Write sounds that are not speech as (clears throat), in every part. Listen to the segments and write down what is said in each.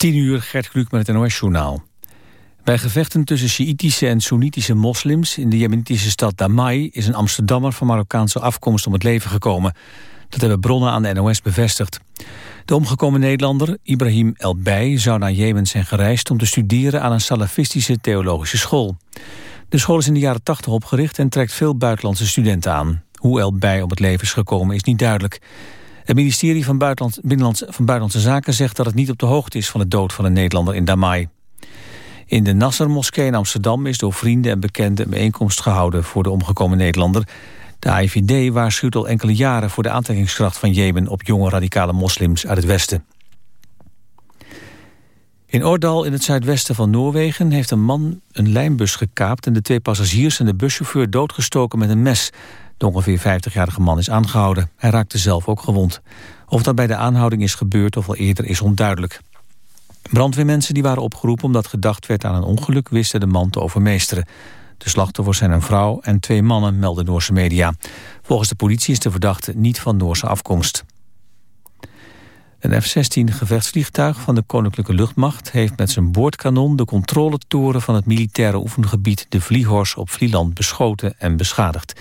10 uur, Gert Kluk met het NOS-journaal. Bij gevechten tussen Sjiïtische en Soenitische moslims... in de jemenitische stad Damai is een Amsterdammer van Marokkaanse afkomst om het leven gekomen. Dat hebben bronnen aan de NOS bevestigd. De omgekomen Nederlander, Ibrahim El-Bij, zou naar Jemen zijn gereisd... om te studeren aan een salafistische theologische school. De school is in de jaren 80 opgericht en trekt veel buitenlandse studenten aan. Hoe El-Bij om het leven is gekomen is niet duidelijk. Het ministerie van, van Buitenlandse Zaken zegt dat het niet op de hoogte is van de dood van een Nederlander in Damai. In de Nasser-moskee in Amsterdam is door vrienden en bekenden een bijeenkomst gehouden voor de omgekomen Nederlander. De AIVD waarschuwt al enkele jaren voor de aantrekkingskracht van Jemen op jonge radicale moslims uit het westen. In Oordal in het zuidwesten van Noorwegen heeft een man een lijnbus gekaapt en de twee passagiers en de buschauffeur doodgestoken met een mes. De ongeveer 50-jarige man is aangehouden. Hij raakte zelf ook gewond. Of dat bij de aanhouding is gebeurd of al eerder is onduidelijk. Brandweermensen die waren opgeroepen omdat gedacht werd aan een ongeluk... wisten de man te overmeesteren. De slachtoffers zijn een vrouw en twee mannen, melden Noorse media. Volgens de politie is de verdachte niet van Noorse afkomst. Een F-16 gevechtsvliegtuig van de Koninklijke Luchtmacht... heeft met zijn boordkanon de controletoren van het militaire oefengebied... de Vliehors op Vlieland beschoten en beschadigd.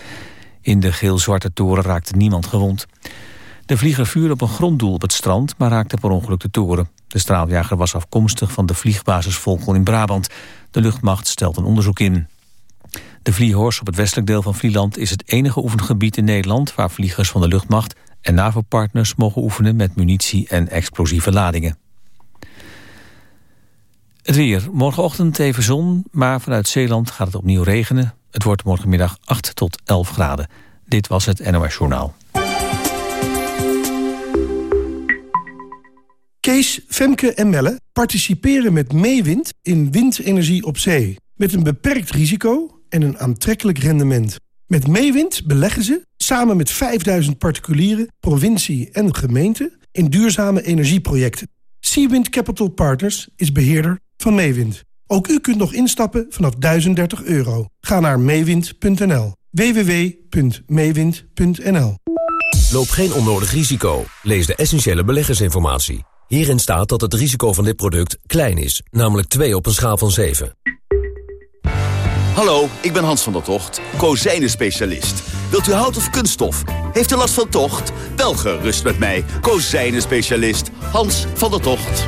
In de geel-zwarte toren raakte niemand gewond. De vlieger vuurde op een gronddoel op het strand, maar raakte per ongeluk de toren. De straaljager was afkomstig van de vliegbasis Volkel in Brabant. De luchtmacht stelt een onderzoek in. De Vliehors op het westelijk deel van Vlieland is het enige oefengebied in Nederland... waar vliegers van de luchtmacht en NAVO-partners mogen oefenen met munitie en explosieve ladingen. Het weer. Morgenochtend even zon, maar vanuit Zeeland gaat het opnieuw regenen. Het wordt morgenmiddag 8 tot 11 graden. Dit was het NOS Journaal. Kees, Femke en Melle participeren met Meewind in windenergie op zee. Met een beperkt risico en een aantrekkelijk rendement. Met Meewind beleggen ze, samen met 5000 particulieren, provincie en gemeente... in duurzame energieprojecten. Seawind Capital Partners is beheerder van Meewind. Ook u kunt nog instappen vanaf 1030 euro. Ga naar meewind.nl. www.meewind.nl Loop geen onnodig risico. Lees de essentiële beleggersinformatie. Hierin staat dat het risico van dit product klein is, namelijk 2 op een schaal van 7. Hallo, ik ben Hans van der Tocht, kozijnen-specialist. Wilt u hout of kunststof? Heeft u last van tocht? Wel gerust met mij, kozijnen-specialist Hans van der Tocht.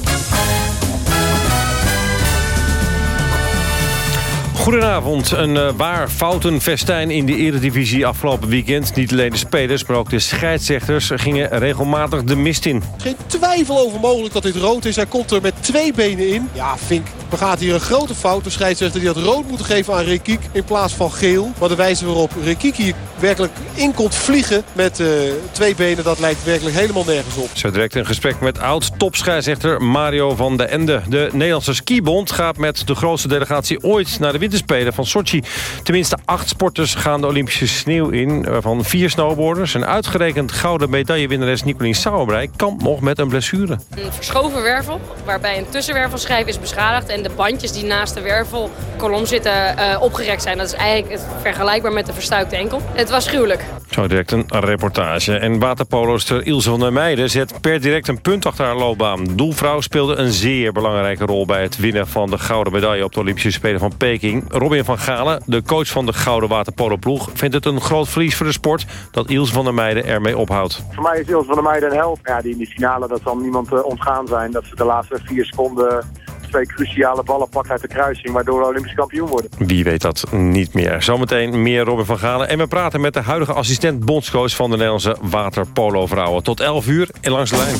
Goedenavond. Een uh, waar foutenfestijn in de eredivisie afgelopen weekend. Niet alleen de spelers, maar ook de scheidsrechters gingen regelmatig de mist in. Geen twijfel over mogelijk dat dit rood is. Hij komt er met twee benen in. Ja, Fink begaat hier een grote fout. De scheidsrechter die had rood moeten geven aan Rekiek in plaats van geel. Maar de wijze waarop Rekiek hier werkelijk in komt vliegen met uh, twee benen... dat lijkt werkelijk helemaal nergens op. Zo direct een gesprek met oud-topscheidsrechter Mario van de Ende. De Nederlandse skibond gaat met de grootste delegatie ooit naar de winterspelen van Sochi. Tenminste acht sporters gaan de Olympische sneeuw in. Van vier snowboarders. En uitgerekend gouden medaillewinnares Nicolien Sauerbrei... kampt nog met een blessure. Een verschoven wervel, waarbij een tussenwervelschijf is beschadigd... en de bandjes die naast de wervelkolom zitten uh, opgerekt zijn. Dat is eigenlijk vergelijkbaar met de verstuikte enkel. Het was gruwelijk. Zo direct een reportage. En waterpoloster Ilse van der Meijden zet per direct een punt achter haar loopbaan. Doelvrouw speelde een zeer belangrijke rol... bij het winnen van de gouden medaille op de Olympische Spelen van Peking. Robin van Galen, de coach van de gouden waterpoloploeg... vindt het een groot verlies voor de sport dat Ilse van der Meijden ermee ophoudt. Voor mij is Ilse van der Meijden een held. Ja, die in de finale, dat zal niemand uh, ontgaan zijn. Dat ze de laatste vier seconden twee cruciale ballen pakt uit de kruising... waardoor we Olympisch kampioen worden. Wie weet dat niet meer. Zometeen meer Robin van Galen. En we praten met de huidige assistent bondscoach... van de Nederlandse waterpolo-vrouwen. Tot 11 uur en langs de lijn.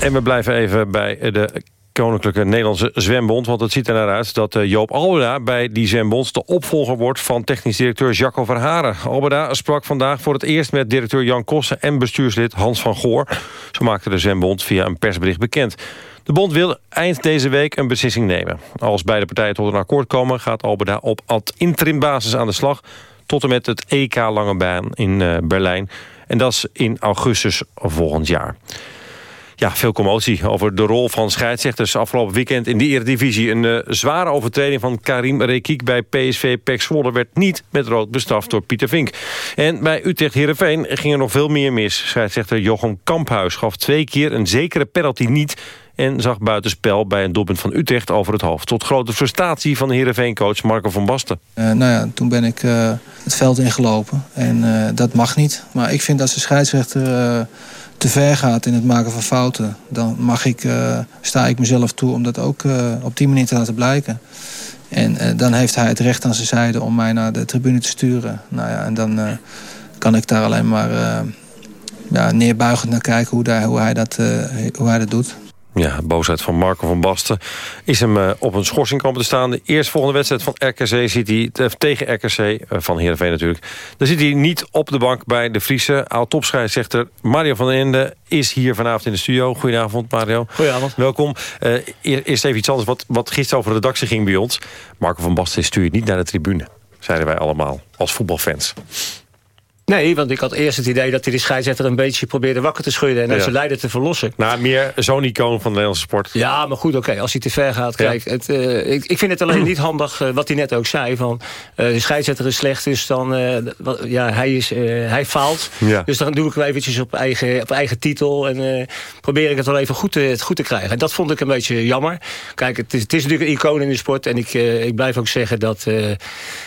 En we blijven even bij de Koninklijke Nederlandse Zwembond. Want het ziet er naar uit dat Joop Albeda bij die zwembond... de opvolger wordt van technisch directeur Jacco Verharen. Albeda sprak vandaag voor het eerst met directeur Jan Kossen... en bestuurslid Hans van Goor. Zo maakte de zwembond via een persbericht bekend. De bond wil eind deze week een beslissing nemen. Als beide partijen tot een akkoord komen... gaat Albeda op ad interim basis aan de slag... tot en met het EK Lange Baan in uh, Berlijn. En dat is in augustus volgend jaar. Ja, veel commotie over de rol van scheidsrechters afgelopen weekend in de Eredivisie. Een uh, zware overtreding van Karim Rekiek bij PSV Pek Zwolle werd niet met rood bestraft door Pieter Vink. En bij Utrecht Heerenveen ging er nog veel meer mis. Scheidsrechter Jochem Kamphuis gaf twee keer een zekere penalty niet en zag buitenspel bij een doelpunt van Utrecht over het hoofd. Tot grote frustratie van Heerenveen-coach Marco van Basten. Uh, nou ja, toen ben ik uh, het veld ingelopen en dat mag niet. Maar ik vind dat de scheidsrechter te ver gaat in het maken van fouten... dan mag ik, sta ik mezelf toe om dat ook op die manier te laten blijken. En dan heeft hij het recht aan zijn zijde om mij naar de tribune te sturen. Nou ja, en dan kan ik daar alleen maar ja, neerbuigend naar kijken hoe, daar, hoe, hij dat, hoe hij dat doet. Ja, boosheid van Marco van Basten is hem uh, op een schorsing komen te staan. De eerstvolgende wedstrijd van RKC ziet hij uh, tegen RKC, uh, van Heerenveen natuurlijk. Dan zit hij niet op de bank bij de Friese. Oud-topscheidsrechter Mario van den Ende is hier vanavond in de studio. Goedenavond Mario. Goedenavond. Welkom. eerst even iets anders wat, wat gisteren over de redactie ging bij ons. Marco van Basten stuurt niet naar de tribune, zeiden wij allemaal als voetbalfans. Nee, want ik had eerst het idee dat hij de scheidsrechter een beetje probeerde wakker te schudden... en uit ja. zijn lijden te verlossen. Nou, meer zo'n icoon van de Nederlandse sport. Ja, maar goed, oké, okay, als hij te ver gaat. Kijk, ja. het, uh, ik, ik, vind het alleen niet handig, uh, wat hij net ook zei... van uh, de scheidsrechter is slecht, dus dan... ja, hij, is, hij faalt. Ja. Dus dan doe ik hem eventjes op eigen, op eigen titel... en probeer ik het wel even goed te, goed te krijgen. En dat vond ik een beetje jammer. Kijk, het is, het is natuurlijk een icoon in de sport... en ik, ik blijf ook zeggen dat,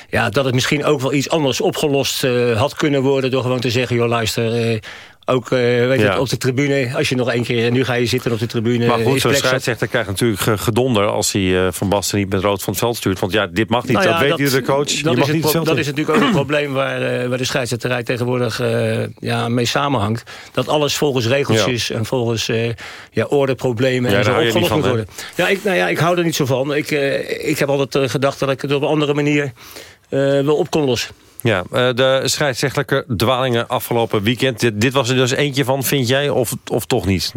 ja, dat het misschien ook wel iets anders opgelost had kunnen worden door gewoon te zeggen... joh, luister, uh, ook uh, weet ja. op de tribune, als je nog één keer... en nu ga je zitten op de tribune... Maar goed, zo'n scheidsrechter krijgt natuurlijk gedonder... als hij uh, Van Basten niet met rood van het veld stuurt. Want ja, dit mag niet, nou ja, dat, dat weet de coach. Dat, je is, mag niet het, dat is natuurlijk ook een (clears throat) probleem... waar, uh, waar de scheidsrechterij tegenwoordig ja, mee samenhangt. Dat alles volgens regeltjes ja. en volgens ja, ordeproblemen... en zo opgelost moet worden. Ja, ik, nou ja, ik hou er niet zo van. Ik, ik heb altijd gedacht dat ik het op een andere manier... wel op kon lossen. Ja, de scheidsrechtelijke dwalingen afgelopen weekend. Dit, dit was er dus eentje van, vind jij, of, of toch niet?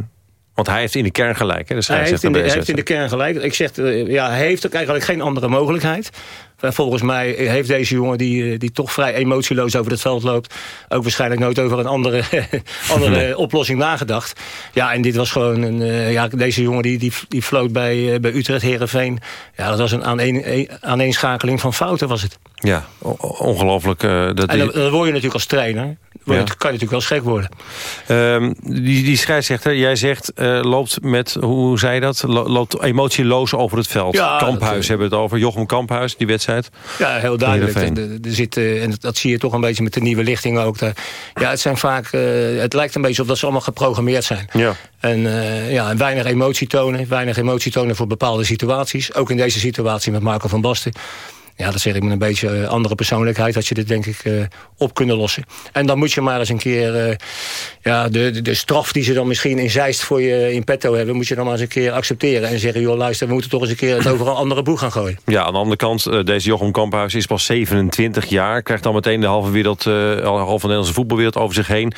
Want hij heeft in de kern gelijk, hè? De hij, heeft in de, hij heeft in de kern gelijk. Ik zeg, ja, hij heeft ook eigenlijk geen andere mogelijkheid. Volgens mij heeft deze jongen, die, die toch vrij emotieloos over het veld loopt... ook waarschijnlijk nooit over een andere, (laughs) andere nee. oplossing nagedacht. Ja, en dit was gewoon een... Ja, deze jongen die, die, die floot bij, bij Utrecht, Herenveen. Ja, dat was een aaneen, aaneenschakeling van fouten, was het. Ja, ongelooflijk. Uh, dat en dan, dan, word je natuurlijk als trainer. Ja. kan je natuurlijk wel schrik worden. Um, die, die scheidsrechter, jij zegt, uh, loopt met, hoe zei je dat? Loopt emotieloos over het veld. Ja, Kamphuis dat, hebben we het over. Jochem Kamphuis, die wedstrijd. Ja, heel duidelijk. Er, er zit, uh, en dat zie je toch een beetje met de nieuwe lichting ook. Daar. Ja, het zijn vaak, het lijkt een beetje op dat ze allemaal geprogrammeerd zijn. Ja. En, ja, en weinig emotie tonen. Weinig emotie tonen voor bepaalde situaties. Ook in deze situatie met Marco van Basten. Ja, dat zeg ik met een beetje andere persoonlijkheid... had je dit denk ik uh, op kunnen lossen. En dan moet je maar eens een keer... Uh, ja, de, de, de, straf die ze dan misschien in Zeist voor je in petto hebben... moet je dan maar eens een keer accepteren. En zeggen, joh, luister, we moeten toch eens een keer... het over een andere boeg gaan gooien. Ja, aan de andere kant, uh, deze Jochem Kamphuis is pas 27 jaar. Krijgt dan meteen de halve, wereld, halve Nederlandse voetbalwereld over zich heen.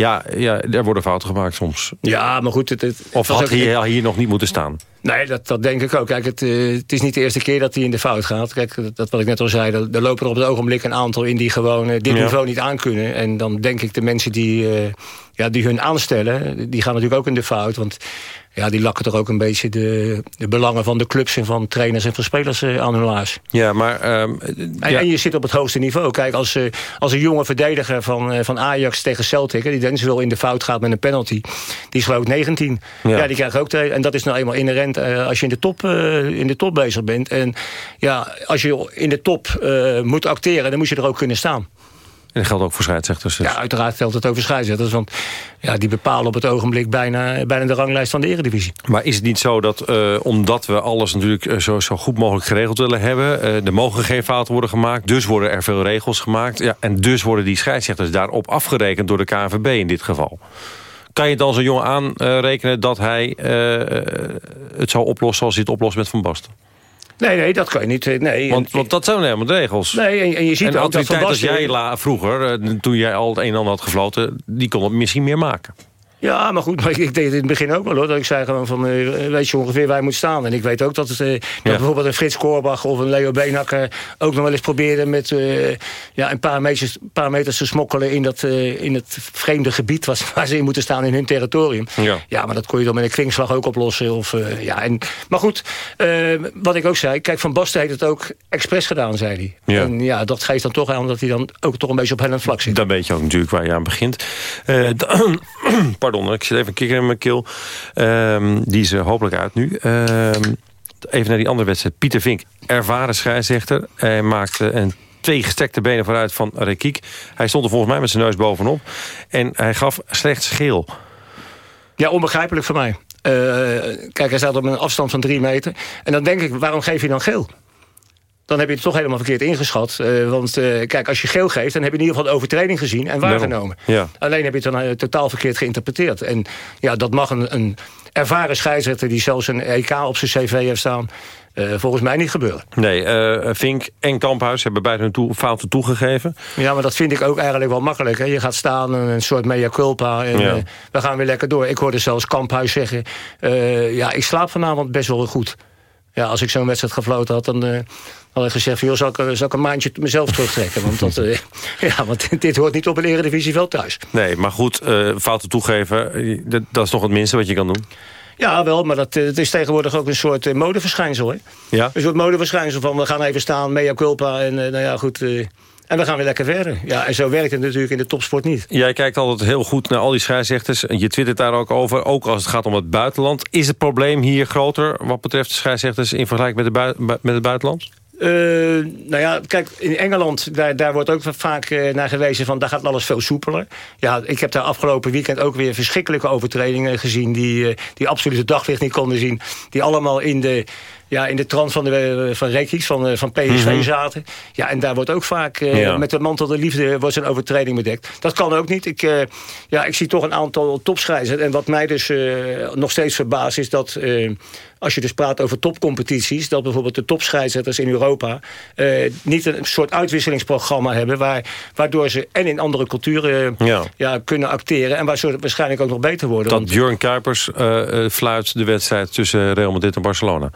Ja, ja, er worden fouten gemaakt soms. Ja, maar goed. Het, het, of had hij hier nog niet moeten staan? Nee, dat, dat denk ik ook. Kijk, het, uh, het is niet de eerste keer dat hij in de fout gaat. Kijk, dat, dat wat ik net al zei, er, er lopen er op het ogenblik een aantal in die gewoon uh, dit ja. niveau niet aankunnen. En dan denk ik de mensen die, uh, ja, die hun aanstellen, die gaan natuurlijk ook in de fout. Want ja, die lakken toch ook een beetje de, de belangen van de clubs en van trainers en van spelers aan hun laars. Ja, maar... Um, en, ja. en, je zit op het hoogste niveau. Kijk, als, als een jonge verdediger van, van Ajax tegen Celtic... die Denzel in de fout gaat met een penalty... die is geloof ik 19. Ja, ja die krijgt ook... En dat is nou eenmaal inherent als je in de, top, in de top bezig bent. En ja, als je in de top moet acteren... dan moet je er ook kunnen staan. En dat geldt ook voor scheidsrechters? Dus. Ja, uiteraard geldt het over scheidsrechters. Want ja, die bepalen op het ogenblik bijna, bijna de ranglijst van de eredivisie. Maar is het niet zo dat, uh, omdat we alles natuurlijk zo, zo goed mogelijk geregeld willen hebben... Uh, er mogen geen fouten worden gemaakt, dus worden er veel regels gemaakt... Ja, en dus worden die scheidsrechters daarop afgerekend door de KNVB in dit geval? Kan je dan zo'n jongen aanrekenen dat hij het zou oplossen... zoals hij het oplost met Van Basten? Nee, nee, dat kan je niet. Nee. Want, want dat zijn helemaal de regels. Nee, en, en je ziet en ook dat Van Basten... als jij la, vroeger, toen jij al het een en ander had gefloten... die kon het misschien meer maken. Ja, maar goed, maar ik deed het in het begin ook wel hoor. Dat ik zei gewoon van, uh, weet je ongeveer waar je moet staan. En ik weet ook dat, het, uh, dat bijvoorbeeld een Frits Korbach of een Leo Beenhakker... ook nog wel eens probeerde met uh, ja, een paar meters, paar meters te smokkelen... in, dat, in het vreemde gebied was, (laughs) waar ze in moeten staan in hun territorium. Ja, ja maar dat kon je dan met een kwinkslag ook oplossen. Of, ja, en, maar goed, wat ik ook zei... Kijk, Van Basten heeft het ook expres gedaan, zei hij. Ja. En ja, dat geeft dan toch aan dat hij dan ook toch een beetje op hellend vlak zit. Dan weet je ook natuurlijk waar je aan begint. (clears throat) (clears throat) ik zit even een kikker in mijn keel. Um, die is er hopelijk uit nu. Um, even naar die andere wedstrijd. Pieter Vink, ervaren scheidsrechter. Hij maakte een twee gestrekte benen vooruit van Rekiek. Hij stond er volgens mij met zijn neus bovenop. En hij gaf slechts geel. Ja, onbegrijpelijk voor mij. Uh, kijk, hij staat op een afstand van drie meter. En dan denk ik, waarom geef je dan geel? Dan heb je het toch helemaal verkeerd ingeschat. Uh, want uh, kijk, als je geel geeft, dan heb je in ieder geval de overtreding gezien en waargenomen. Ja. Alleen heb je het dan uh, totaal verkeerd geïnterpreteerd. En ja, dat mag een, een ervaren scheidsrechter die zelfs een EK op zijn cv heeft staan... volgens mij niet gebeuren. Nee, Vink en Kamphuis hebben beide hun toe, fouten toegegeven. Ja, maar dat vind ik ook eigenlijk wel makkelijk. Hè? Je gaat staan, een soort mea culpa, en ja. we gaan weer lekker door. Ik hoorde zelfs Kamphuis zeggen... ja, ik slaap vanavond best wel goed. Ja, als ik zo'n wedstrijd gefloten had, dan had ik gezegd van, joh, zal ik, zal ik een maandje mezelf terugtrekken. Want, dat, uh, (laughs) ja, want (laughs) dit hoort niet op een eredivisieveld thuis. Nee, maar goed, uh, fouten toegeven, dat, dat is toch het minste wat je kan doen? Ja, wel, maar dat, het is tegenwoordig ook een soort modeverschijnsel. Hè? Ja? Een soort modeverschijnsel van, we gaan even staan, mea culpa. En nou ja, goed... En we gaan weer lekker verder. Ja, en zo werkt het natuurlijk in de topsport niet. Jij kijkt altijd heel goed naar al die scheidsrechters. Je twittert daar ook over, ook als het gaat om het buitenland. Is het probleem hier groter wat betreft de scheidsrechters... in vergelijking met, de met het buitenland? Uh, nou ja, kijk, in Engeland, daar, daar wordt ook vaak uh, naar gewezen van... daar gaat alles veel soepeler. Ja, ik heb daar afgelopen weekend ook weer verschrikkelijke overtredingen gezien... die, uh, die absoluut het daglicht niet konden zien. Die allemaal in de ja, in de trant van, de, van Rekies, van, van PSV mm -hmm. zaten. Ja, en daar wordt ook vaak uh, ja. met de mantel de liefde wordt een overtreding bedekt. Dat kan ook niet. Ik, uh, ja, ik zie toch een aantal topschrijvers. En wat mij dus uh, nog steeds verbaast is dat als je dus praat over topcompetities... dat bijvoorbeeld de topscheidsrechters in Europa... Uh, niet een soort uitwisselingsprogramma hebben... Waar, waardoor ze en in andere culturen ja. Ja, kunnen acteren... en waar ze waarschijnlijk ook nog beter worden. Dat want... Björn Kuipers uh, fluit de wedstrijd tussen Real Madrid en Barcelona.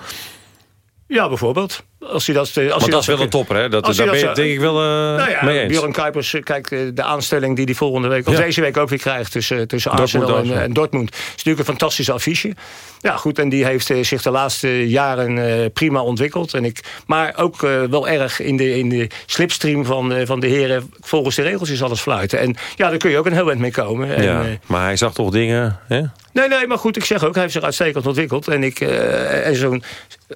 Ja, bijvoorbeeld. Als hij dat, als Want hij dat is wel een topper, hè? Dat, daar ben je denk ik wel uh, nou ja, mee eens. Björn Kuipers, kijk, de aanstelling die hij volgende week... of ja. deze week ook weer krijgt tussen, tussen Arsenal en, en, Dortmund... is natuurlijk een fantastisch affiche. Ja, goed, en die heeft zich de laatste jaren prima ontwikkeld. En ik, maar ook wel erg in de, in de slipstream van, van de heren... volgens de regels is alles fluiten. En ja, daar kun je ook een heel eind mee komen. Ja, en, maar hij zag toch dingen... Hè? Nee, nee, maar goed, ik zeg ook, hij heeft zich uitstekend ontwikkeld. En, ik, en zo'n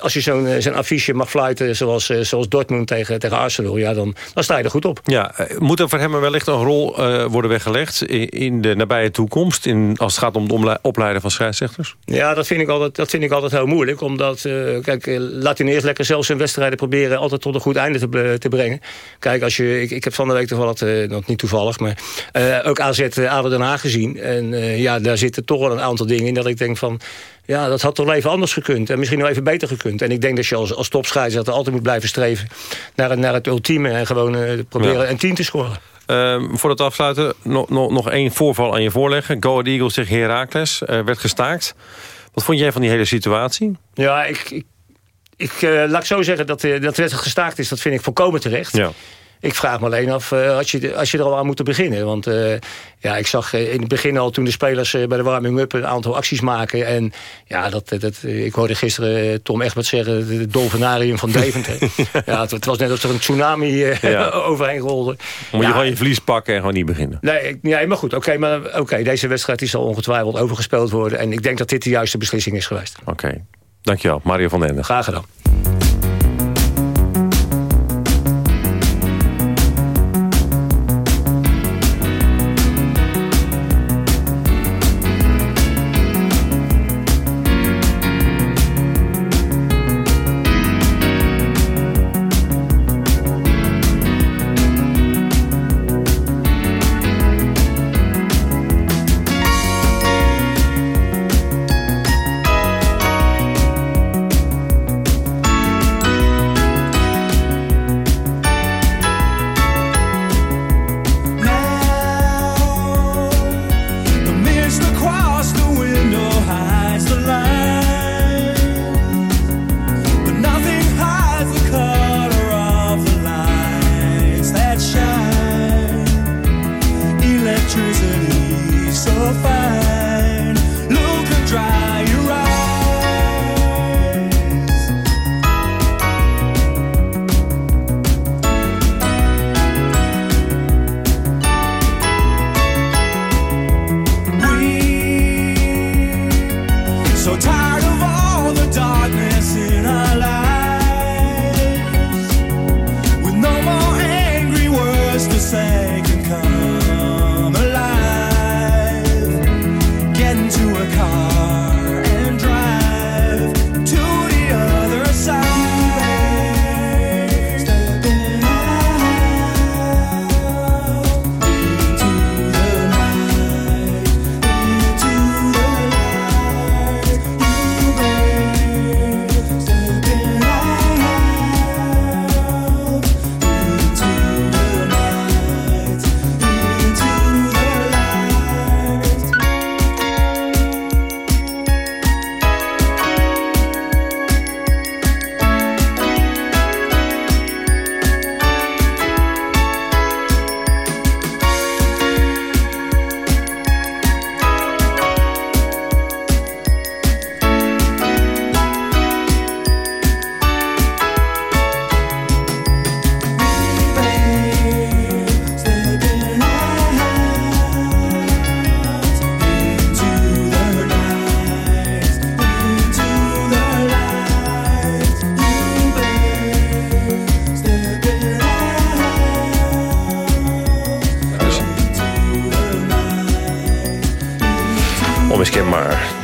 als je zo'n zo'n affiche mag fluiten zoals, zoals Dortmund tegen, tegen Arsenal... Ja, dan, dan sta je er goed op. Ja, moet er voor hem wellicht een rol uh, worden weggelegd... In, in, de nabije toekomst, in, als het gaat om het opleiden van scheidsrechters? Ja, dat vind ik altijd, dat vind ik altijd heel moeilijk. Omdat, uh, kijk, laat hij eerst lekker zelf zijn wedstrijden proberen... altijd tot een goed einde te, te brengen. Kijk, als je, ik, ik heb van de week toevallig, uh, nog niet toevallig... maar ook AZ Den Haag gezien. En ja, daar zitten toch wel een aantal dingen in dat ik denk van... Ja, dat had toch even anders gekund. En misschien nog even beter gekund. En ik denk dat je als, als topscheidsrechter altijd moet blijven streven... naar, naar het ultieme en gewoon uh, proberen ja. een 10 te scoren. Uh, voor het afsluiten, nog, nog, nog één voorval aan je voorleggen. Go Ahead Eagles tegen Heracles uh, werd gestaakt. Wat vond jij van die hele situatie? Ja, ik, ik, ik uh, laat ik zo zeggen dat, dat werd gestaakt is. Dat vind ik volkomen terecht. Ja. Ik vraag me alleen af uh, als, je, als je er al aan moet beginnen. Want uh, ja, ik zag uh, in het begin al toen de spelers bij de warming-up... een aantal acties maken. En ja, dat, dat, ik hoorde gisteren Tom Egbert zeggen... het dolfinarium van Deventer. (laughs) ja, het, het, was net alsof er een tsunami ja. (laughs) overheen rolde. Moet ja, je gewoon je verlies pakken en gewoon niet beginnen? Nee, nee maar goed. Oké, okay, maar okay, deze wedstrijd die zal ongetwijfeld overgespeeld worden. En ik denk dat dit de juiste beslissing is geweest. Oké, okay. dankjewel. Mario van den Ende. Graag gedaan.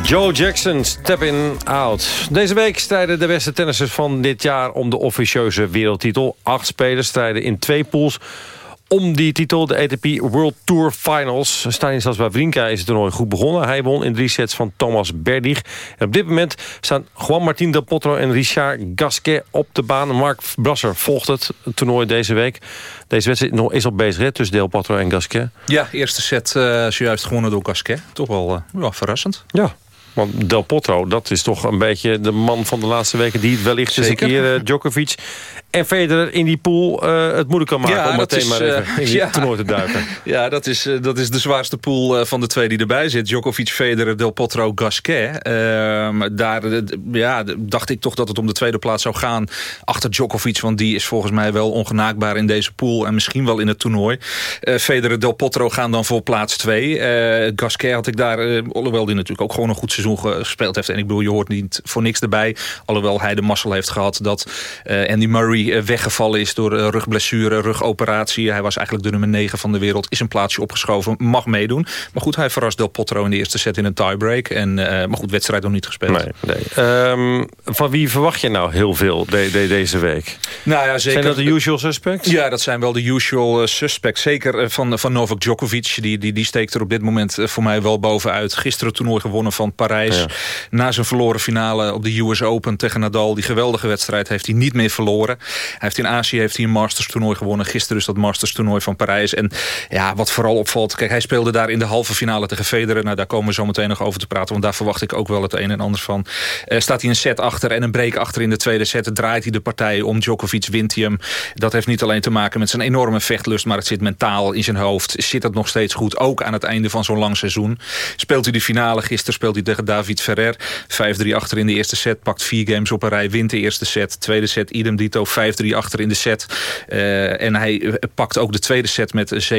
Joe Jackson, Step In Out. Deze week strijden de beste tennissers van dit jaar... om de officieuze wereldtitel. Acht spelers strijden in twee pools om die titel. De ATP World Tour Finals. Stanislas Wawrinka is het toernooi goed begonnen. Hij won in drie sets van Thomas Berdig. En op dit moment staan Juan Martín del Potro en Richard Gasquet op de baan. Mark Brasser volgt het toernooi deze week. Deze wedstrijd is al bezig hè, tussen Del Potro en Gasquet. Ja, eerste set uh, zojuist gewonnen door Gasquet. Toch wel uh, verrassend. Ja, want Del Potro, dat is toch een beetje de man van de laatste weken... die het wellicht eens een keer uh, Djokovic en Federer in die pool uh, het moeilijk kan maken... Ja, om meteen is, maar even uh, in die (laughs) ja. toernooi te duiken. (laughs) Ja, dat is, uh, dat is de zwaarste pool van de twee die erbij zit. Djokovic, Federer, Del Potro, Gasquet. Ehm, daar ja, dacht ik toch dat het om de tweede plaats zou gaan... achter Djokovic, want die is volgens mij wel ongenaakbaar in deze pool... en misschien wel in het toernooi. Federer, Del Potro gaan dan voor plaats twee. Gasquet had ik daar, alhoewel die natuurlijk ook gewoon een goed seizoen gespeeld heeft... en ik bedoel, je hoort niet voor niks erbij... alhoewel hij de mazzel heeft gehad dat Andy Murray eh, weggevallen is door eh, rugblessure, rugoperatie. Hij was eigenlijk de nummer 9 van de wereld. Is een plaatsje opgeschoven, mag meedoen. Maar goed, hij verrast Del Potro in de eerste set in een tiebreak. En, uh, maar goed, wedstrijd nog niet gespeeld. Nee, nee. Um, van wie verwacht je nou heel veel de, de, deze week? Nou ja, zeker. Zijn dat de usual suspects? Ja, dat zijn wel de usual suspects. Zeker van, van Novak Djokovic. Die, die, die steekt er op dit moment voor mij wel bovenuit. Gisteren toernooi gewonnen van Parijs. Ja. Na zijn verloren finale op de US Open tegen Nadal. Die geweldige wedstrijd heeft hij niet meer verloren. Hij heeft in Azië heeft hij een Masters toernooi gewonnen. Gisteren is dat Masters toernooi van Parijs. En ja, wat vooral opvalt... Kijk, hij speelde daar in de halve finale tegen Federer. Nou, daar komen we zo meteen nog over te praten. Want daar verwacht ik ook wel het een en ander van. Uh, staat hij een set achter en een break achter in de tweede set. Draait hij de partij om. Djokovic wint hij hem. Dat heeft niet alleen te maken met zijn enorme vechtlust... maar het zit mentaal in zijn hoofd. Zit het nog steeds goed? Ook aan het einde van zo'n lang seizoen. Speelt hij de finale. Gisteren speelt hij tegen David Ferrer. 5-3 achter in de eerste set. Pakt vier games op een rij. Wint de eerste set. Tweede set idem dito. 5-3 achter in de set. Uh, en hij pakt ook de tweede set met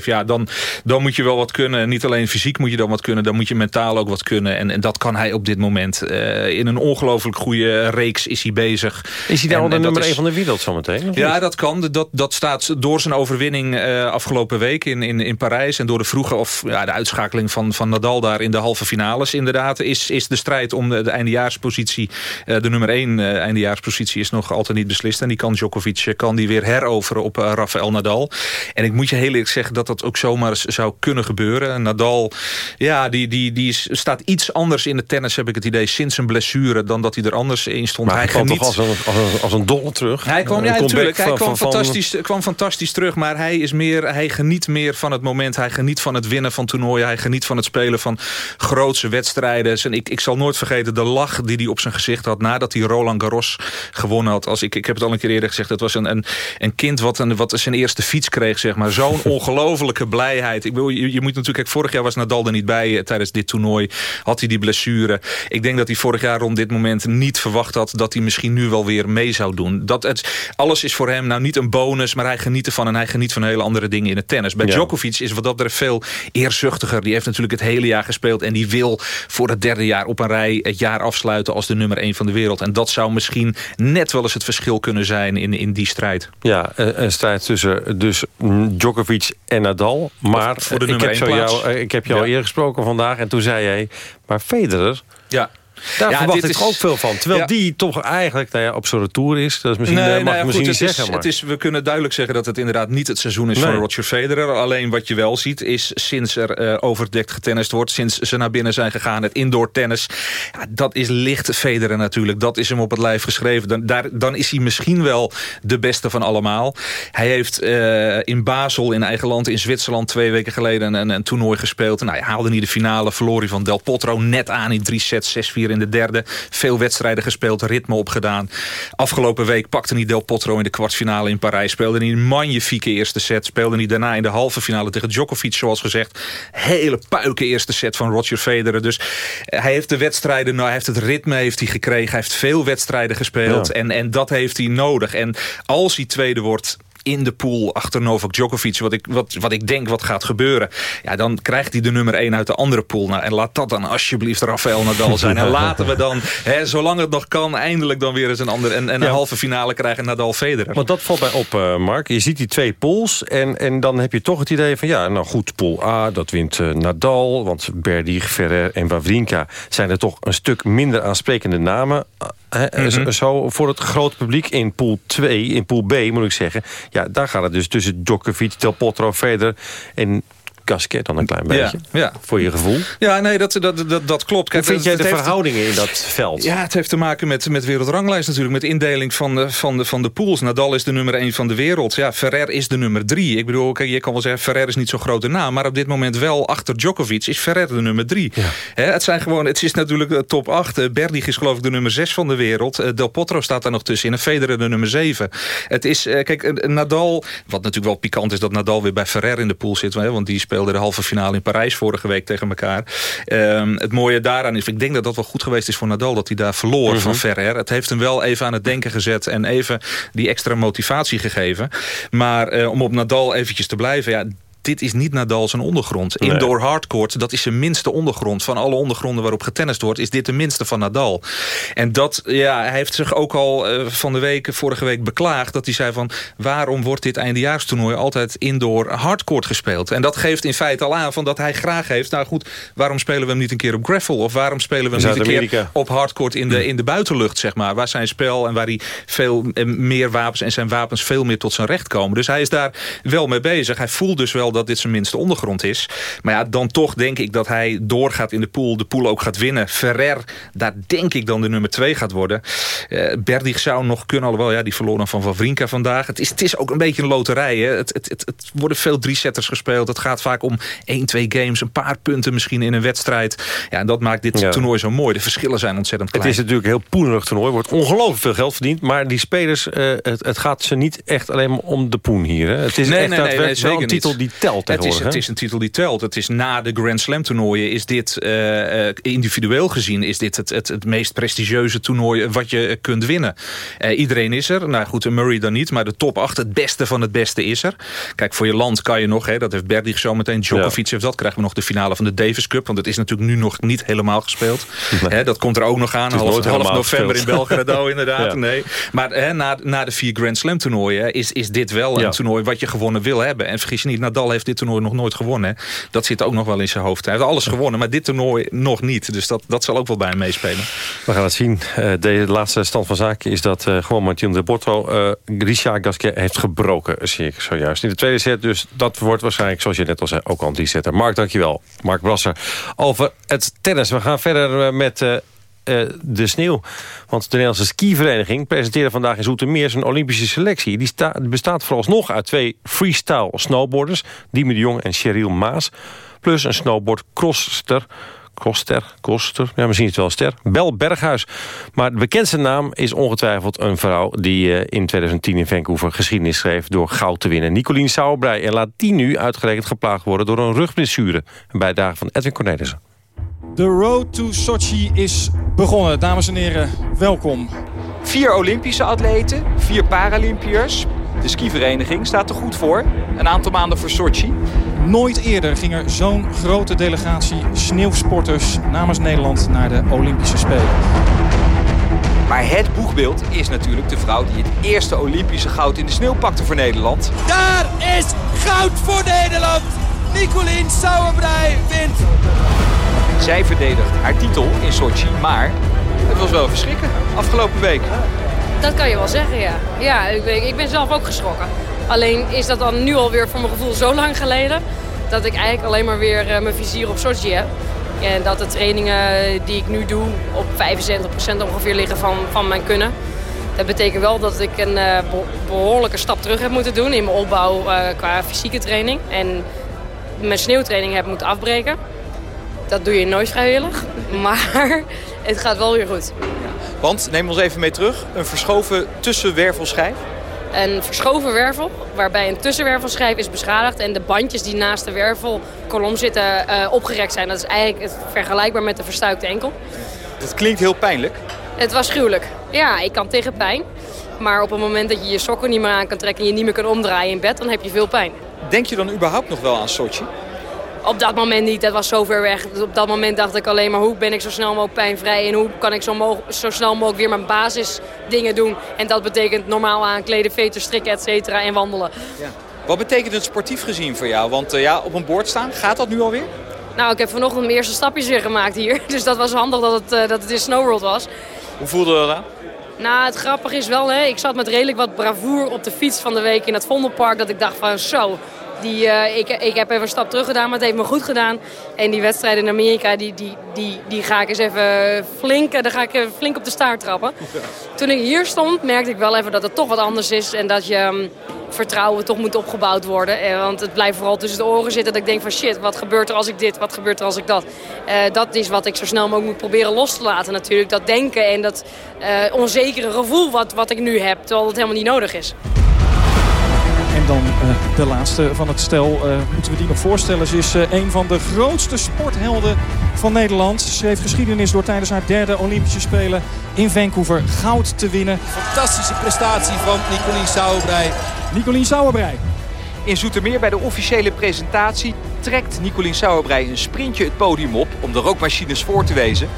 7-5. Ja, dan, dan moet je wel wat kunnen. Niet alleen fysiek moet je dan wat kunnen. Dan moet je mentaal ook wat kunnen. En, en dat kan hij op dit moment. Uh, in een ongelooflijk goede reeks is hij bezig. Is hij daar al de nummer 1 van de wereld zometeen? Ja, dat kan. Dat, dat staat door zijn overwinning uh, afgelopen week in, in, in Parijs. En door de vroege of ja, de uitschakeling van, van Nadal daar in de halve finales. Inderdaad is, is de strijd om de, de eindejaarspositie. de nummer 1 eindejaarspositie is nog altijd niet beslist. En die kan Djokovic eh, kan die weer heroveren op uh, Rafael Nadal. En ik moet je heel eerlijk zeggen dat dat ook zomaar zou kunnen gebeuren. Nadal, ja, die, die, die staat iets anders in de tennis, heb ik het idee, sinds een blessure dan dat hij er anders in stond. Maar hij, hij kwam toch als een, als een, als een dolle terug? Hij kwam, ja, natuurlijk. Hij kwam, fantastisch, kwam fantastisch terug, maar hij is meer, hij geniet meer van het moment. Hij geniet van het winnen van toernooien. Hij geniet van het spelen van grootse wedstrijden. En ik, ik zal nooit vergeten de lach die hij op zijn gezicht had nadat hij Roland Garros gewonnen had. Als ik, ik heb het al een keer eerder gezegd, dat was een, een, een kind wat, een, wat zijn eerste fiets kreeg, zeg maar. Zo'n (laughs) ongelofelijke blijheid. Ik je, je moet natuurlijk, kijk, vorig jaar was Nadal er niet bij eh, tijdens dit toernooi. Had hij die blessure. Ik denk dat hij vorig jaar rond dit moment niet verwacht had dat hij misschien nu wel weer mee zou doen. Dat het, alles is voor hem nou niet een bonus, maar hij geniet ervan en hij geniet van hele andere dingen in het tennis. Bij Djokovic is wat dat betreft veel eerzuchtiger. Die heeft natuurlijk het hele jaar gespeeld en die wil voor het derde jaar op een rij het jaar afsluiten als de nummer 1 van de wereld. En dat zou misschien net wel eens het verschil kunnen zijn in, in die strijd. Ja, een strijd tussen dus Djokovic en Nadal. Maar voor de ik, heb jou, ik heb jou eerder gesproken vandaag en toen zei jij... maar Federer... Ja. Daar verwacht ik ook veel van. Terwijl die toch eigenlijk nou ja, op zo'n retour is. Dat is misschien, nee, mag misschien niet zeggen. maar. Het is, we kunnen duidelijk zeggen dat het inderdaad niet het seizoen is van Roger Federer. Alleen wat je wel ziet is sinds er uh, overdekt getennist wordt... sinds ze naar binnen zijn gegaan, het indoor tennis... Ja, dat is licht Federer natuurlijk. Dat is hem op het lijf geschreven. Dan, daar, dan is hij misschien wel de beste van allemaal. Hij heeft uh, in Basel, in eigen land, in Zwitserland... twee weken geleden een, een toernooi gespeeld. Nou, hij haalde niet de finale, verloor hij van Del Potro net aan in drie sets, 6-4 in de derde. Veel wedstrijden gespeeld, ritme opgedaan. Afgelopen week pakte hij Del Potro in de kwartfinale in Parijs. Speelde hij een magnifieke eerste set. Speelde hij daarna in de halve finale tegen Djokovic, zoals gezegd. Hele puiken eerste set van Roger Federer. Dus hij heeft de wedstrijden, nou, hij heeft het ritme heeft hij gekregen. Hij heeft veel wedstrijden gespeeld. En, en dat heeft hij nodig. En als hij tweede wordt in de pool achter Novak Djokovic. Wat ik, wat, wat ik denk wat gaat gebeuren. Ja, dan krijgt hij de nummer 1 uit de andere pool. Nou, en laat dat dan alsjeblieft Rafael Nadal zijn. (laughs) En laten we dan, hè, zolang het nog kan, eindelijk dan weer eens een, ander, en, en een halve finale krijgen Nadal Federer. Want dat valt mij op, uh, Mark. Je ziet die twee pools. En, en dan heb je toch het idee van, ja, nou goed, pool A, dat wint uh, Nadal. Want Berdy, Ferrer en Wawrinka zijn er toch een stuk minder aansprekende namen. Mhm. Zo voor het grote publiek in pool 2, in pool B moet ik zeggen. Ja, daar gaat het dus tussen Djokovic, Del Potro, Federer en Gasquet dan een klein beetje. Ja, Voor je gevoel. Ja, nee, dat, dat, dat, dat klopt. Kijk, Hoe vind jij de verhoudingen in dat veld? Ja, het heeft te maken met, met wereldranglijst natuurlijk. Met indeling van de, van, de, van de pools. Nadal is de nummer 1 van de wereld. Ja, Ferrer is de nummer 3. Ik bedoel, kijk, je kan wel zeggen, Ferrer is niet zo'n grote naam. Maar op dit moment wel achter Djokovic is Ferrer de nummer 3. Ja. het, zijn gewoon, het is natuurlijk de top 8. Berdig is geloof ik de nummer 6 van de wereld. Eh, Del Potro staat daar nog tussen. En Federer de nummer 7. Het is, eh, kijk, Nadal... Wat natuurlijk wel pikant is dat Nadal weer bij Ferrer in de pool zit. Want die de halve finale in Parijs vorige week tegen elkaar. Ehm, het mooie daaraan is, ik denk dat dat wel goed geweest is voor Nadal... dat hij daar verloor van mhm. Ferrer. Het heeft hem wel even aan het denken gezet... en even die extra motivatie gegeven. Maar eh, om op Nadal eventjes te blijven... Ja, dit is niet Nadal zijn ondergrond. Indoor hardcourt, dat is zijn minste ondergrond. Van alle ondergronden waarop getennist wordt, is dit de minste van Nadal. En dat, ja, hij heeft zich ook al uh, van de week, vorige week beklaagd... dat hij zei van, waarom wordt dit eindejaarstoernooi altijd indoor hardcourt gespeeld? En dat geeft in feite al aan van dat hij graag heeft... nou goed, waarom spelen we hem niet een keer op gravel? Of waarom spelen we hem niet een keer op hardcourt in de, in de buitenlucht, zeg maar? Waar zijn spel en waar hij veel eh, meer wapens... en zijn wapens veel meer tot zijn recht komen. Dus hij is daar wel mee bezig. Hij voelt dus wel dat dit zijn minste ondergrond is. Maar ja, dan toch denk ik dat hij doorgaat in de pool. De pool ook gaat winnen. Ferrer, daar denk ik dan de nummer 2 gaat worden. Uh, Berdig zou nog kunnen, alhoewel ja, die verloren van Wawrinka vandaag. Het is, het is ook een beetje een loterij. Hè? Het, het, het, het worden veel drie-setters gespeeld. Het gaat vaak om 1, 2 games, een paar punten misschien in een wedstrijd. Ja, en dat maakt dit toernooi zo mooi. De verschillen zijn ontzettend klein. Het is natuurlijk een heel poenerig toernooi. Er wordt ongelooflijk veel geld verdiend. Maar die spelers, uh, het, het gaat ze niet echt alleen maar om de poen hier. Hè? Het is nee, echt nee, nee, wel een titel die telt het is, het is een titel die telt. Het is na de Grand Slam toernooien is dit uh, individueel gezien is dit het, het, het meest prestigieuze toernooi wat je kunt winnen. Uh, iedereen is er. Nou goed, Murray dan niet, maar de top 8, het beste van het beste is er. Kijk, voor je land kan je nog, hè, dat heeft Berdig zo meteen, Djokovic ja. heeft dat. Krijgen we nog de finale van de Davis Cup, want het is natuurlijk nu nog niet helemaal gespeeld. Nee. Hè, dat komt er ook nog aan, half, half november in Belgrado (laughs) inderdaad. ja. Nee. Maar hè, na, na de vier Grand Slam toernooien is, is dit wel een toernooi wat je gewonnen wil hebben. En vergis je niet, Nadal heeft dit toernooi nog nooit gewonnen. Dat zit ook nog wel in zijn hoofd. Hij heeft alles gewonnen, maar dit toernooi nog niet. Dus dat, dat zal ook wel bij hem meespelen. We gaan het zien. Uh, de laatste stand van zaken is dat uh, gewoon Martin de Borto... Uh, Richard Gasquet heeft gebroken, zie ik zojuist. In de tweede set, dus dat wordt waarschijnlijk, zoals je net al zei... ook al een setter Mark, dankjewel. Mark Brasser over het tennis. We gaan verder met uh, de sneeuw. Want de Nederlandse skivereniging presenteerde vandaag in Zoetermeer zijn Olympische selectie. Die bestaat vooralsnog uit twee freestyle snowboarders, Diemer de Jong en Cheryl Maas. Plus een snowboard crosster, crosster, ja misschien is het wel ster, Bel Berghuis. Maar de bekendste naam is ongetwijfeld een vrouw die uh, in 2010 in Vancouver geschiedenis schreef door goud te winnen. Nicolien Sauerbrei en laat die nu uitgerekend geplaagd worden door een rugblessure. Een bijdrage van Edwin Cornelissen. De road to Sochi is begonnen. Dames en heren, welkom. Vier Olympische atleten, vier Paralympiërs. De skivereniging staat er goed voor. Een aantal maanden voor Sochi. Nooit eerder ging er zo'n grote delegatie sneeuwsporters namens Nederland naar de Olympische Spelen. Maar het boegbeeld is natuurlijk de vrouw die het eerste Olympische goud in de sneeuw pakte voor Nederland. Daar is goud voor Nederland! Nicolien Sauerbrei wint. Zij verdedigt haar titel in Sochi, maar het was wel verschrikken afgelopen week. Dat kan je wel zeggen, ja. Ja, ik ben, ik ben zelf ook geschrokken. Alleen is dat dan nu alweer voor mijn gevoel zo lang geleden... dat ik eigenlijk alleen maar weer uh, mijn vizier op Sochi heb. En dat de trainingen die ik nu doe op 75% ongeveer liggen van, van mijn kunnen. Dat betekent wel dat ik een uh, behoorlijke stap terug heb moeten doen in mijn opbouw uh, qua fysieke training. En mijn sneeuwtraining heb moeten afbreken. Dat doe je nooit vrijwillig, maar (laughs) het gaat wel weer goed. Want, neem ons even mee terug, een verschoven tussenwervelschijf. Een verschoven wervel, waarbij een tussenwervelschijf is beschadigd... en de bandjes die naast de wervelkolom zitten uh, opgerekt zijn. Dat is eigenlijk vergelijkbaar met de verstuikte enkel. Dat klinkt heel pijnlijk. Het was gruwelijk. Ja, ik kan tegen pijn. Maar op het moment dat je je sokken niet meer aan kan trekken... en je niet meer kan omdraaien in bed, dan heb je veel pijn. Denk je dan überhaupt nog wel aan Sochi? Op dat moment niet, dat was zo ver weg. Dus op dat moment dacht ik alleen maar hoe ben ik zo snel mogelijk pijnvrij... en hoe kan ik zo, zo snel mogelijk weer mijn basisdingen doen. En dat betekent normaal aankleden, veters, strikken, et cetera en wandelen. Ja. Wat betekent het sportief gezien voor jou? Want uh, ja, op een bord staan, gaat dat nu alweer? Nou, ik heb vanochtend mijn eerste stapjes weer gemaakt hier. (laughs) Dus dat was handig dat het, uh, dat het in Snowworld was. Hoe voelde dat aan? Nou, het grappige is wel, hè, ik zat met redelijk wat bravoer op de fiets van de week in het Vondelpark. Dat ik dacht van zo, die, uh, ik, ik heb even een stap terug gedaan, maar het heeft me goed gedaan. En die wedstrijd in Amerika, die, die, die, die ga ik eens even flink, daar ga ik even flink op de staart trappen. Toen ik hier stond, merkte ik wel even dat het toch wat anders is. En dat je um, vertrouwen toch moet opgebouwd worden. En, want het blijft vooral tussen de oren zitten. Dat ik denk van shit, wat gebeurt er als ik dit, wat gebeurt er als ik dat. Uh, dat is wat ik zo snel mogelijk moet proberen los te laten natuurlijk. Dat denken en dat uh, onzekere gevoel wat, wat ik nu heb, terwijl het helemaal niet nodig is. Dan uh, de laatste van het stel, uh, moeten we die nog voorstellen. Ze is uh, een van de grootste sporthelden van Nederland. Ze schreef geschiedenis door tijdens haar derde Olympische Spelen in Vancouver goud te winnen. Fantastische prestatie van Nicolien Sauerbrei. Nicolien Sauerbrei. In Zoetermeer bij de officiële presentatie trekt Nicolien Sauerbrei een sprintje het podium op om de rookmachines voor te wezen.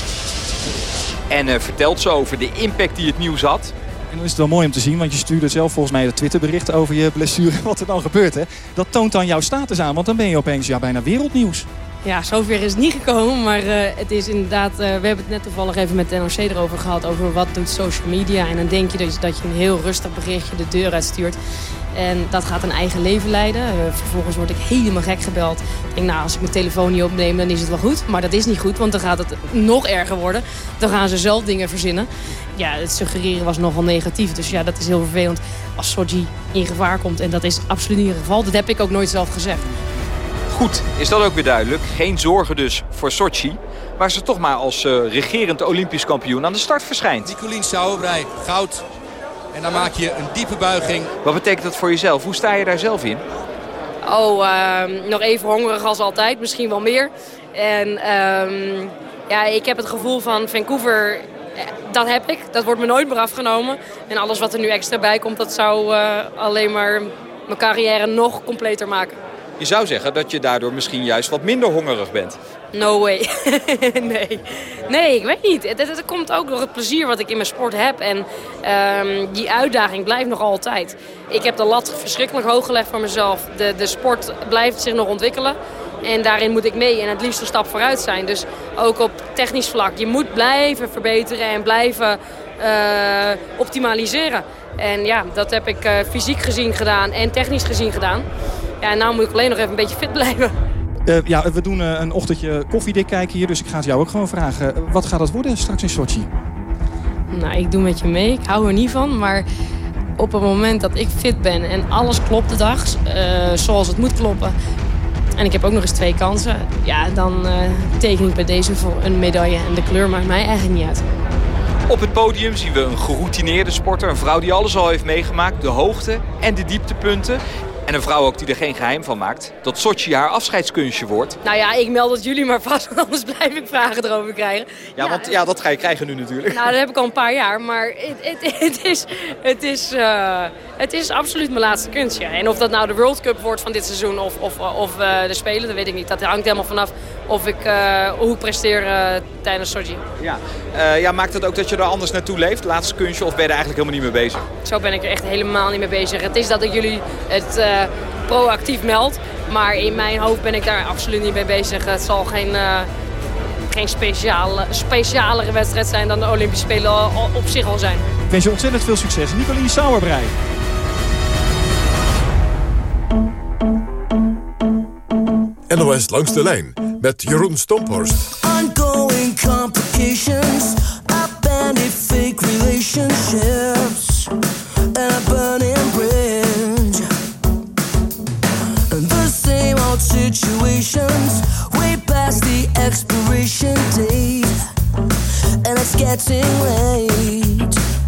En vertelt ze over de impact die het nieuws had. En dan is het wel mooi om te zien, want je stuurde zelf volgens mij het Twitterbericht over je blessure. Wat er dan gebeurt, hè. Dat toont dan jouw status aan, want dan ben je opeens ja, bijna wereldnieuws. Ja, zover is het niet gekomen, maar uh, het is inderdaad... Uh, we hebben het net toevallig even met de NOC erover gehad, over wat doet social media. En dan denk je dus dat je een heel rustig berichtje de deur uitstuurt. En dat gaat een eigen leven leiden. Uh, vervolgens word ik helemaal gek gebeld. Ik denk, nou, als ik mijn telefoon niet opneem, dan is het wel goed. Maar dat is niet goed, want dan gaat het nog erger worden. Dan gaan ze zelf dingen verzinnen. Ja, het suggereren was nogal negatief. Dus ja, dat is heel vervelend als Soji in gevaar komt. En dat is absoluut niet het geval. Dat heb ik ook nooit zelf gezegd. Goed, is dat ook weer duidelijk. Geen zorgen dus voor Sochi. Waar ze toch maar als uh, regerend Olympisch kampioen aan de start verschijnt. Nicolien Sauerbrei, goud. En dan maak je een diepe buiging. Wat betekent dat voor jezelf? Hoe sta je daar zelf in? Oh, uh, nog even hongerig als altijd. Misschien wel meer. En uh, ja, ik heb het gevoel van Vancouver... Dat heb ik. Dat wordt me nooit meer afgenomen. En alles wat er nu extra bij komt... dat zou uh, alleen maar mijn carrière nog completer maken. Je zou zeggen dat je daardoor misschien juist wat minder hongerig bent. No way. (laughs) nee. nee, ik weet niet. Het, komt ook door het plezier wat ik in mijn sport heb. En um, die uitdaging blijft nog altijd. Ik heb de lat verschrikkelijk hoog gelegd voor mezelf. De, de sport blijft zich nog ontwikkelen. En daarin moet ik mee en het liefst een stap vooruit zijn. Dus ook op technisch vlak. Je moet blijven verbeteren en blijven uh, optimaliseren. En ja, dat heb ik uh, fysiek gezien gedaan en technisch gezien gedaan. Ja, en nou moet ik alleen nog even een beetje fit blijven. Uh, ja, we doen uh, een ochtendje koffiedik kijken hier. Dus ik ga het jou ook gewoon vragen. Wat gaat dat worden straks in Sochi? Nou, ik doe met je mee. Ik hou er niet van. Maar op het moment dat ik fit ben en alles klopt de dag... Zoals het moet kloppen... en ik heb ook nog eens twee kansen... ja, dan teken ik bij deze voor een medaille. En de kleur maakt mij eigenlijk niet uit. Op het podium zien we een geroutineerde sporter. Een vrouw die alles al heeft meegemaakt. De hoogte en de dieptepunten. En En een vrouw ook die er geen geheim van maakt. Dat Sochi haar afscheidskunstje wordt. Nou ja, ik meld het jullie maar vast, anders blijf ik vragen erover krijgen. Ja, want ja, dat ga je krijgen nu natuurlijk. Nou, dat heb ik al een paar jaar, maar het, is, het, is, uh, het is absoluut mijn laatste kunstje. En of dat nou de World Cup wordt van dit seizoen of, of, of uh, de Spelen, dat weet ik niet. Dat hangt helemaal vanaf of ik, uh, hoe ik presteer tijdens Sochi. Ja. ja, maakt het ook dat je er anders naartoe leeft, laatste kunstje, of ben je er eigenlijk helemaal niet mee bezig? Zo ben ik er echt helemaal niet mee bezig. Het is dat ik jullie het proactief meld, maar in mijn hoofd ben ik daar absoluut niet mee bezig. Het zal geen geen speciale, specialere wedstrijd zijn dan de Olympische Spelen op zich al zijn. Ik wens je ontzettend veel succes. Nicolien Sauerbrei. NOS langs de lijn met Jeroen Stomphorst. Ongoing complications, expiration date, and it's getting late.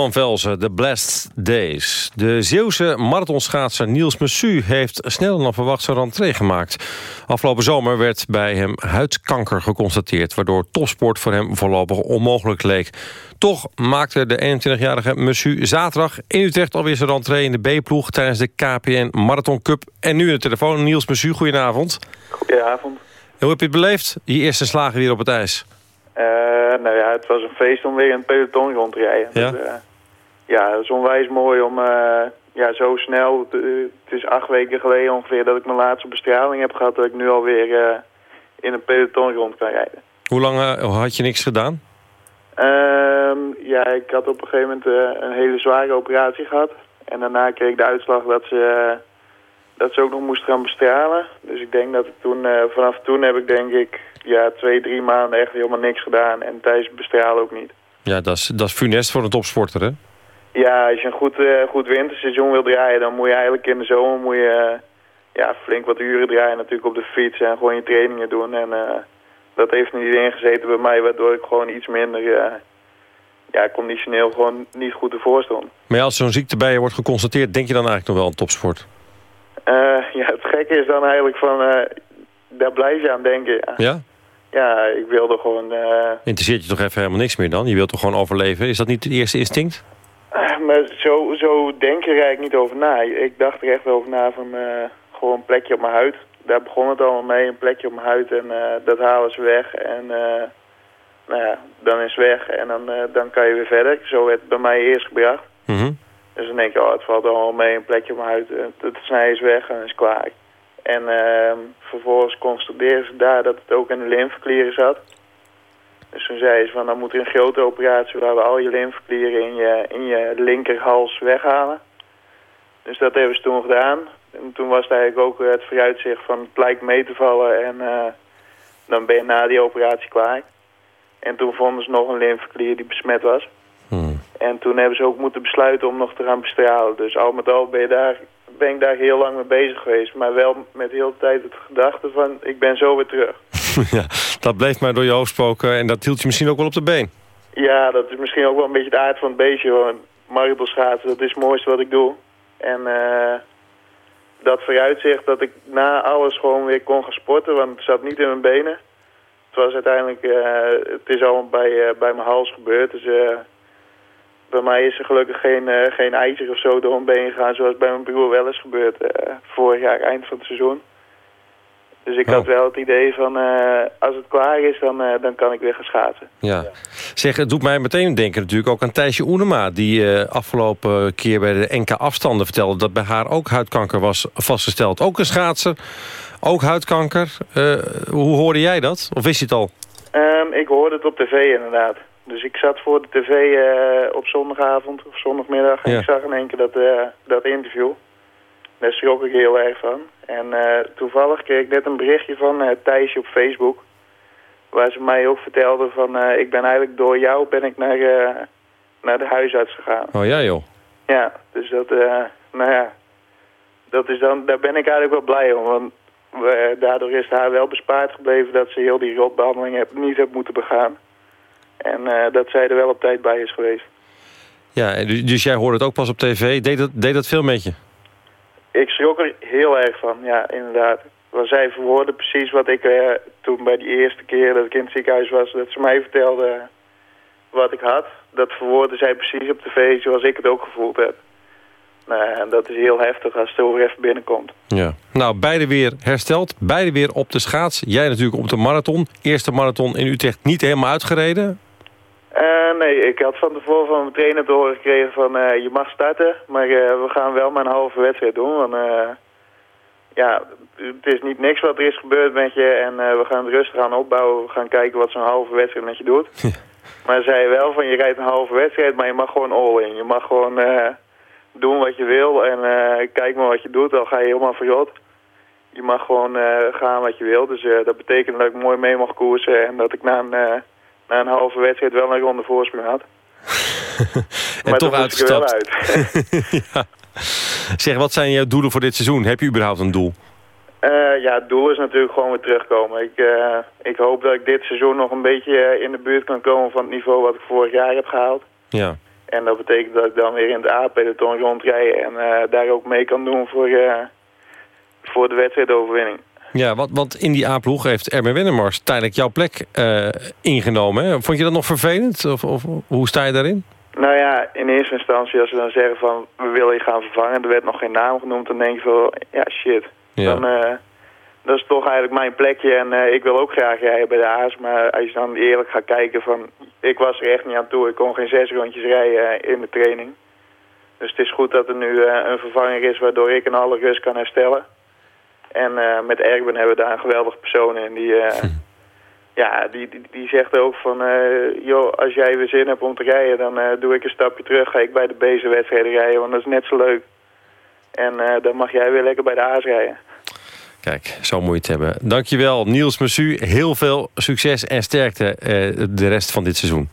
Van Velzen, The Blessed Days. De Zeeuwse marathonschaatser Niels Messu heeft sneller dan verwacht zijn rentree gemaakt. Afgelopen zomer werd bij hem huidkanker geconstateerd... waardoor topsport voor hem voorlopig onmogelijk leek. Toch maakte de 21-jarige Messu zaterdag in Utrecht alweer zijn rentree in de B-ploeg... tijdens de KPN Marathon Cup. En nu in de telefoon Niels Messu, goedenavond. Goedenavond. Hoe heb je het beleefd, je eerste slagen weer op het ijs? Eh, nou ja, het was een feest om weer in het peloton rond te rijden. Ja? Dus, ja, het is onwijs mooi om eh, ja, zo snel... Het, het is acht weken geleden ongeveer dat ik mijn laatste bestraling heb gehad... dat ik nu alweer eh in een peloton rond kan rijden. Hoe lang eh, had je niks gedaan? Ehm, ja, ik had op een gegeven moment eh, een hele zware operatie gehad. En daarna kreeg ik de uitslag dat ze, eh, dat ze ook nog moest gaan bestralen. Dus ik denk dat ik toen, eh, vanaf toen heb ik denk ik ja, twee, drie maanden echt helemaal niks gedaan. En tijdens het bestralen ook niet. Ja, dat is, dat is funest voor een topsporter, hè? Ja, als je een goed, eh, goed winterseizoen wil draaien, dan moet je eigenlijk in de zomer moet je, eh, ja, flink wat uren draaien natuurlijk op de fiets en gewoon je trainingen doen. En eh, dat heeft niet ingezeten bij mij, waardoor ik gewoon iets minder ja, conditioneel gewoon niet goed ervoor stond. Maar ja, als zo'n ziekte bij je wordt geconstateerd... denk je dan eigenlijk nog wel aan topsport? Ja, het gekke is dan eigenlijk van, daar blijf je aan denken. Ja, Ja? ja ik wilde gewoon... Interesseert je toch even helemaal niks meer dan? Je wilt toch gewoon overleven? Is dat niet het eerste instinct? Eh, Maar zo, zo denk je er eigenlijk niet over na. Ik dacht er echt over na van eh, gewoon een plekje op mijn huid. Daar begon het allemaal mee, een plekje op mijn huid en eh, dat halen ze weg. En eh, nou ja, dan is het weg en dan, dan kan je weer verder. Zo werd het bij mij eerst gebracht. Mhm. Dus dan denk je, oh het valt allemaal mee, een plekje op mijn huid. Het snij is weg en is klaar. En ehm, vervolgens constateerden ze daar dat het ook in de lymfeklieren zat. Dus toen zei ze van, dan moet er een grote operatie waar we al je lymfeklieren in je, in je linkerhals weghalen. Dus dat hebben ze toen gedaan. En toen was het eigenlijk ook het vooruitzicht van het lijkt mee te vallen en eh, dan ben je na die operatie klaar. En toen vonden ze nog een lymfeklier die besmet was. En toen hebben ze ook moeten besluiten om nog te gaan bestralen. Dus al met al ben, je daar, ben ik daar heel lang mee bezig geweest. Maar wel met heel de tijd het gedachte van, ik ben zo weer terug. (laughs) ja, dat bleef maar door je hoofd spoken en dat hield je misschien ook wel op de been. Ja, dat is misschien ook wel een beetje de aard van het beestje. Want marathonschaatsen, dat is het mooiste wat ik doe. En eh, dat vooruitzicht dat ik na alles gewoon weer kon gaan sporten, want het zat niet in mijn benen. Het was uiteindelijk, eh, het is allemaal bij, eh, bij mijn hals gebeurd. Dus bij mij is er gelukkig geen, geen ijzer of zo door mijn been gegaan, zoals bij mijn broer wel is gebeurd vorig jaar eind van het seizoen. Dus ik had wel het idee van, eh, als het klaar is, dan, eh, dan kan ik weer gaan schaatsen. Ja. Zeg, het doet mij meteen denken natuurlijk ook aan Thijsje Oenema... die eh, afgelopen keer bij de NK afstanden vertelde... dat bij haar ook huidkanker was vastgesteld. Ook een schaatser, ook huidkanker. Hoe hoorde jij dat? Of wist je het al? Ehm, ik hoorde het op tv inderdaad. Dus ik zat voor de tv op zondagavond of zondagmiddag en Ja. ik zag in één keer dat, dat interview. Daar schrok ik heel erg van. En eh, toevallig kreeg ik net een berichtje van eh, Thijsje op Facebook. Waar ze mij ook vertelde van, eh, ik ben eigenlijk door jou ben ik naar, naar de huisarts gegaan. Oh ja, joh. Ja, dus dat, nou ja, dat is dan, daar ben ik eigenlijk wel blij om. Want we- daardoor is haar wel bespaard gebleven dat ze heel die rotbehandeling heb, niet heeft moeten begaan. En dat zij er wel op tijd bij is geweest. Ja, dus dus jij hoorde het ook pas op tv. Deed dat, deed dat veel met je? Ik schrok er heel erg van, ja, inderdaad. Want zij verwoordde precies wat ik eh, toen bij die eerste keer dat ik in het ziekenhuis was, dat ze mij vertelde wat ik had. Dat verwoordde zij precies op tv zoals ik het ook gevoeld heb. Nou, dat is heel heftig als weer even binnenkomt. Ja. Nou, beide weer hersteld. Beide weer op de schaats. Jij natuurlijk op de marathon. Eerste marathon in Utrecht niet helemaal uitgereden. Eh, nee, ik had van tevoren van mijn trainer te horen gekregen van eh, je mag starten, maar eh, we gaan wel maar een halve wedstrijd doen. Want ja, het is niet niks wat er is gebeurd met je en we gaan het rustig aan opbouwen. We gaan kijken wat zo'n halve wedstrijd met je doet. Maar zei wel van je rijdt een halve wedstrijd, maar je mag gewoon all in. Je mag gewoon doen wat je wil en kijk maar wat je doet, al ga je helemaal verrot. Je mag gewoon gaan wat je wil, dus dat betekent dat ik mooi mee mag koersen en dat ik na een, na een halve wedstrijd wel een ronde voorsprong had. (laughs) En maar toch uitgestapt. uit. (laughs) ja. Zeg, wat zijn jouw doelen voor dit seizoen? Heb je überhaupt een doel? Eh, ja, het doel is natuurlijk gewoon weer terugkomen. Ik, eh, ik hoop dat ik dit seizoen nog een beetje eh, in de buurt kan komen van het niveau wat ik vorig jaar heb gehaald. Ja. En dat betekent dat ik dan weer in het A-peloton rondrij en daar ook mee kan doen voor, voor de wedstrijdoverwinning. Ja, want, want in die A-ploeg heeft Erben Wennemars tijdelijk jouw plek eh, ingenomen. Hè? Vond je dat nog vervelend? Of, of hoe sta je daarin? Nou ja, in eerste instantie als ze dan zeggen van we willen je gaan vervangen, er werd nog geen naam genoemd, dan denk je van ja shit. Ja. Dan, eh, dat is toch eigenlijk mijn plekje en eh, ik wil ook graag rijden bij de A's. Maar als je dan eerlijk gaat kijken van ik was er echt niet aan toe, ik kon geen zes rondjes rijden in de training. Dus het is goed dat er nu een vervanger is waardoor ik in alle rust kan herstellen. En eh, met Erben hebben we daar een geweldige persoon in die... eh, Ja, die, die, die zegt ook van, eh, joh, als jij weer zin hebt om te rijden, dan doe ik een stapje terug, ga ik bij de bezige wedstrijden rijden, want dat is net zo leuk. En dan mag jij weer lekker bij de A's rijden. Kijk, zo moet je het hebben. Dankjewel, Niels Messu. Heel veel succes en sterkte de rest van dit seizoen.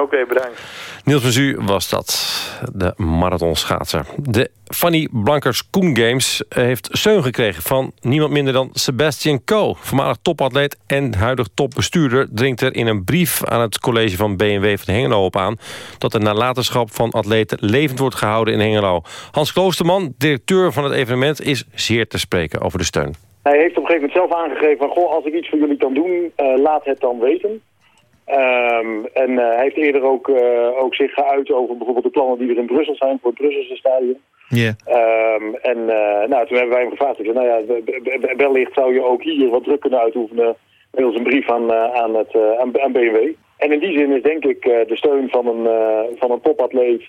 Oké, bedankt. Niels Messu was dat, de marathonschaatser. De Fanny Blankers Koen Games heeft steun gekregen van niemand minder dan Sebastian Coe. Voormalig topatleet en huidig topbestuurder dringt er in een brief aan het college van BMW van Hengelo op aan dat de nalatenschap van atleten levend wordt gehouden in Hengelo. Hans Kloosterman, directeur van het evenement, is zeer te spreken over de steun. Hij heeft op een gegeven moment zelf aangegeven van, goh, als ik iets voor jullie kan doen, uh, laat het dan weten. Um, en uh, hij heeft eerder ook, uh, ook zich geuit over bijvoorbeeld de plannen die er in Brussel zijn voor het Brusselse stadion. Ja. Yeah. Um, en uh, nou, toen hebben wij hem gevraagd. Ik zei, nou ja, wellicht zou je ook hier wat druk kunnen uitoefenen middels een brief aan, aan, het, aan, aan BMW. En in die zin is denk ik de steun van een, van een topatleet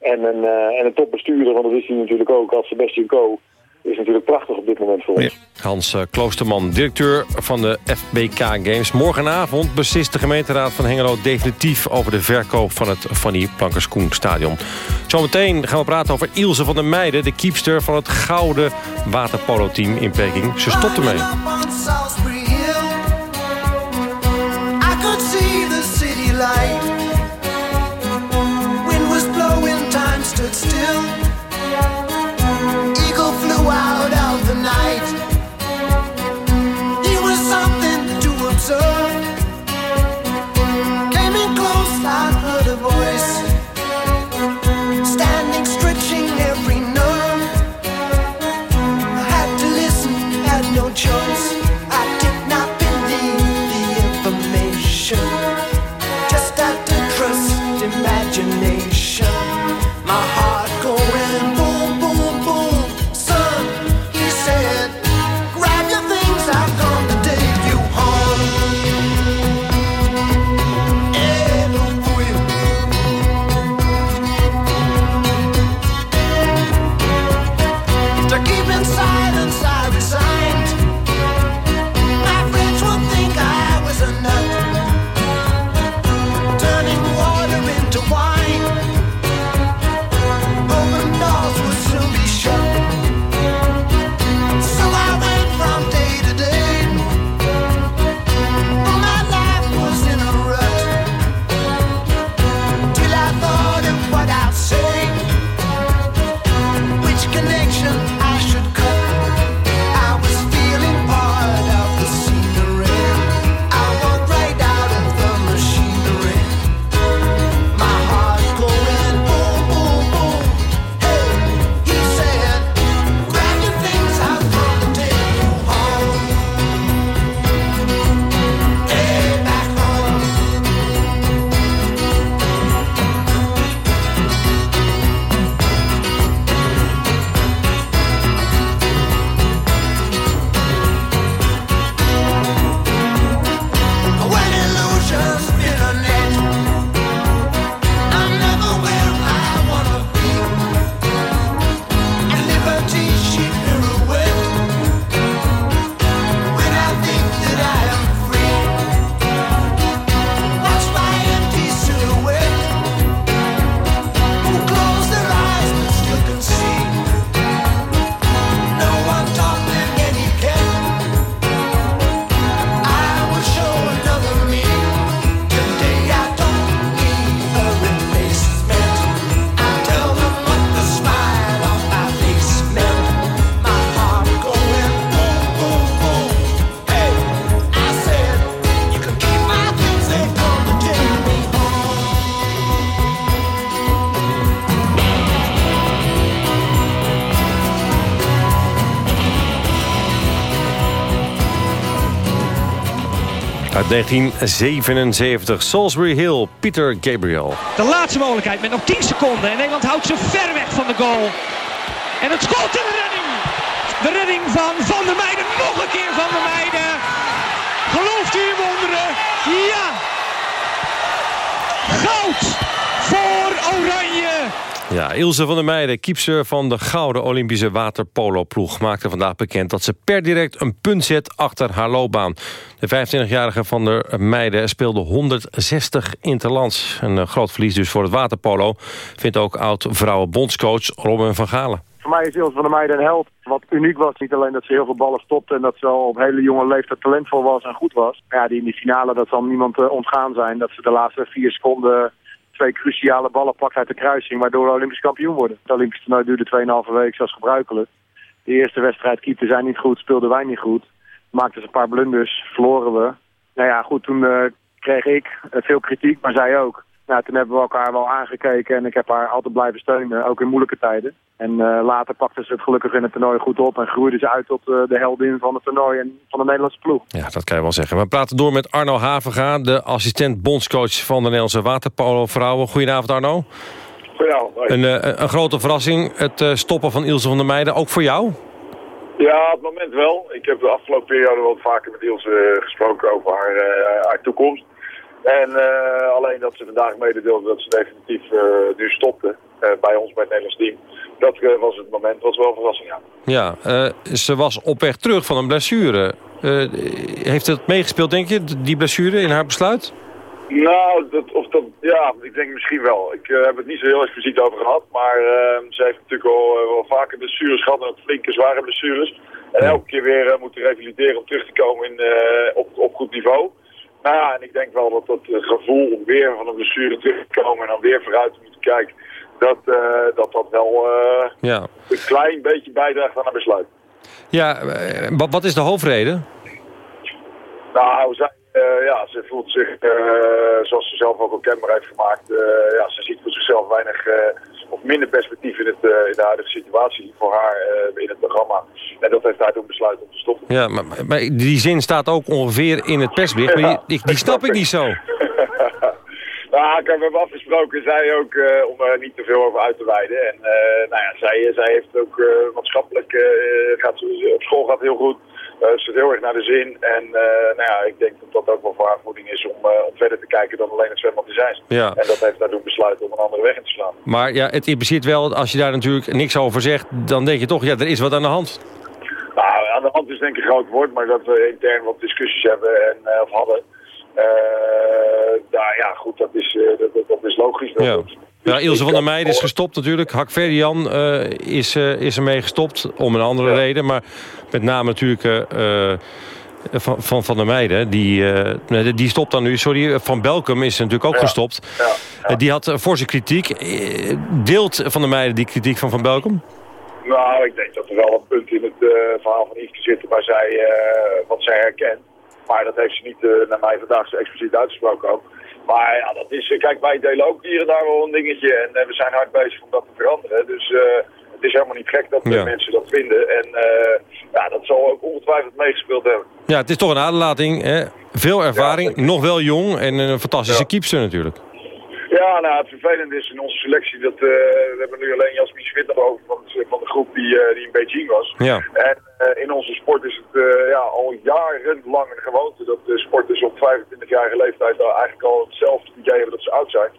en een, en een topbestuurder, want dat is hij natuurlijk ook als Sebastian Coe is natuurlijk prachtig op dit moment voor ons. Hans uh, Kloosterman, directeur van de FBK Games. Morgenavond beslist de gemeenteraad van Hengelo definitief... over de verkoop van het Fanny Plankerskoen stadion. Zometeen gaan we praten over Ilse van der Meijden... de keepster van het gouden waterpolo-team in Peking. Ze stopt ermee. 1977, Salisbury Hill, Peter Gabriel. De laatste mogelijkheid met nog 10 seconden. En Nederland houdt ze ver weg van de goal. En het schot en de redding. De redding van Van der Meijden. Nog een keer Van der Meijden. Gelooft u in wonderen? Ja. Goud voor Oranje. Ja, Ilse van der Meijden, kiepster van de Gouden Olympische Waterpolo-ploeg... maakte vandaag bekend dat ze per direct een punt zet achter haar loopbaan. De 25-jarige van der Meijden speelde 160 interlands. Een eh, groot verlies dus voor het waterpolo... vindt ook oud-vrouwenbondscoach Robin van Galen. Voor mij is Ilse van der Meijden een held. Wat uniek was, niet alleen dat ze heel veel ballen stopte... en dat ze al op hele jonge leeftijd talentvol was en goed was. Ja, die in die finale, dat zal niemand uh, ontgaan zijn... dat ze de laatste vier seconden twee cruciale ballen pakt uit de kruising... waardoor we Olympisch kampioen worden. Het Olympisch toernooi duurde 2,5 weken zoals gebruikelijk. De eerste wedstrijd keepte zij niet goed, speelden wij niet goed. Maakten ze een paar blunders, verloren we. Nou ja, goed, toen uh, kreeg ik veel kritiek, maar zij ook. Nou, toen hebben we elkaar wel aangekeken en ik heb haar altijd blijven steunen, ook in moeilijke tijden. En uh, later pakte ze het gelukkig in het toernooi goed op en groeide ze uit tot uh, de heldin van het toernooi en van de Nederlandse ploeg. Ja, dat kan je wel zeggen. We praten door met Arno Havenga, de assistent bondscoach van de Nederlandse waterpolo vrouwen. Goedenavond Arno. Goedenavond. Een, uh, een grote verrassing, het stoppen van Ilse van der Meijden, ook voor jou? Ja, op het moment wel. Ik heb de afgelopen periode wel vaker met Ilse gesproken over haar, haar toekomst. En uh, alleen dat ze vandaag mededeelde dat ze definitief uh, nu stopte uh, bij ons, bij het Nederlands team. Dat was het moment, was wel een verrassing, ja. Ja, ze was op weg terug van een blessure. heeft het meegespeeld, denk je, die blessure in haar besluit? Nou, dat, of dat, ja, ik denk misschien wel. Ik heb het niet zo heel expliciet over gehad, maar ze heeft natuurlijk al wel vaker blessures gehad en ook flinke zware blessures. En elke keer weer moeten revalideren om terug te komen in, op, op goed niveau. Nou ja, en ik denk wel dat dat gevoel om weer van een blessure terug te komen en dan weer vooruit te moeten kijken, dat uh, dat, dat wel uh, ja. een klein beetje bijdraagt aan een besluit. Ja, wat, wat is de hoofdreden? Nou, zij, uh, ja, ze voelt zich, zoals ze zelf ook al kenbaar heeft gemaakt, ja, ze ziet voor zichzelf weinig of minder perspectief in, het, in de huidige situatie voor haar in het programma. En dat heeft haar toen besluiten om te stoppen. Ja, maar, maar, die zin staat ook ongeveer in het persbericht, maar die, die, snap ik niet zo. (laughs) Nou, we hebben afgesproken, zij ook, uh, om er niet te veel over uit te wijden. En uh, nou ja, zij, zij heeft ook uh, maatschappelijk, gaat, op school gaat heel goed. Ze zit heel erg naar de zin. En nou ja, ik denk dat dat ook wel voor haar voeding is om, om verder te kijken dan alleen het zwembad te zijn. Ja. En dat heeft haar doen besluiten om een andere weg in te slaan. Maar ja, het impliceert wel, als je daar natuurlijk niks over zegt, dan denk je toch, ja, er is wat aan de hand. Nou, aan de hand is denk ik een groot woord, maar dat we intern wat discussies hebben en, of hadden. Uh, nou ja, goed, dat is, uh, dat, dat, is logisch. Ja. Ja, Ilse van der Meijden is gestopt natuurlijk. Hak Verdian uh, is, is ermee gestopt om een andere ja. reden. Maar met name natuurlijk van, van Van der Meijden. Die, die stopt dan nu. Sorry, Van Belkum is natuurlijk ook ja. gestopt. Ja. die had voor zijn kritiek. Deelt Van der Meijden die kritiek van Van Belkum? Nou, ik denk dat er wel een punt in het verhaal van Yveske zit waar zij, wat zij herkent. Maar dat heeft ze niet uh, naar mij vandaag zo expliciet uitgesproken ook. Maar ja, dat is, kijk, wij delen ook hier en daar wel een dingetje. En uh, we zijn hard bezig om dat te veranderen. Dus uh, het is helemaal niet gek dat ja. mensen dat vinden. En ja, dat zal ook ongetwijfeld meegespeeld hebben. Ja, het is toch een aderlating. Hè? Veel ervaring, ja, nog wel jong en een fantastische ja. keepster natuurlijk. Ja, nou, het vervelende is in onze selectie dat uh, we hebben nu alleen Jasmin Smit nog over van, van de groep die, uh, die in Beijing was. Ja. En uh, in onze sport is het ja, al jarenlang een gewoonte dat de sporters op 25-jarige leeftijd eigenlijk al hetzelfde idee hebben dat ze oud zijn.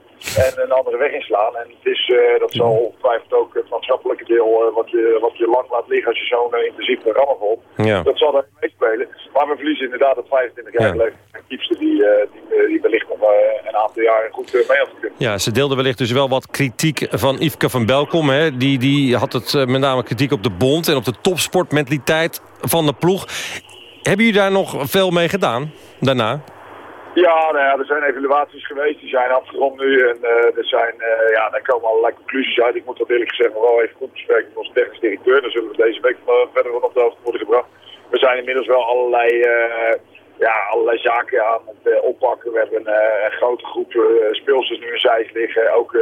En een andere weg inslaan. En het is, dat zal ongetwijfeld ook het maatschappelijke deel wat, je, wat je lang laat liggen als je zo'n intensief programma volgt. Ja. Dat zal daar meespelen. Maar we verliezen inderdaad op 25-jarige ja. leeftijd een kiepste die, die, die wellicht nog een aantal jaren goed mee had gekund. Ja, ze deelde wellicht dus wel wat kritiek van Yveske van Belkom. Hè. Die, die had het met name kritiek op de bond en op de topsportmentaliteit van de ploeg. Hebben jullie daar nog veel mee gedaan daarna? Ja, nou ja, er zijn evaluaties geweest, die zijn afgerond nu en uh, er zijn, uh, ja, daar komen allerlei conclusies uit. Ik moet dat eerlijk gezegd wel even goed bespreken met onze technisch directeur. Dan zullen we deze week verder van op de hoogte worden gebracht. We zijn inmiddels wel allerlei, uh, ja, allerlei zaken aan het oppakken. We hebben een grote groep speelsters nu in zijs liggen, ook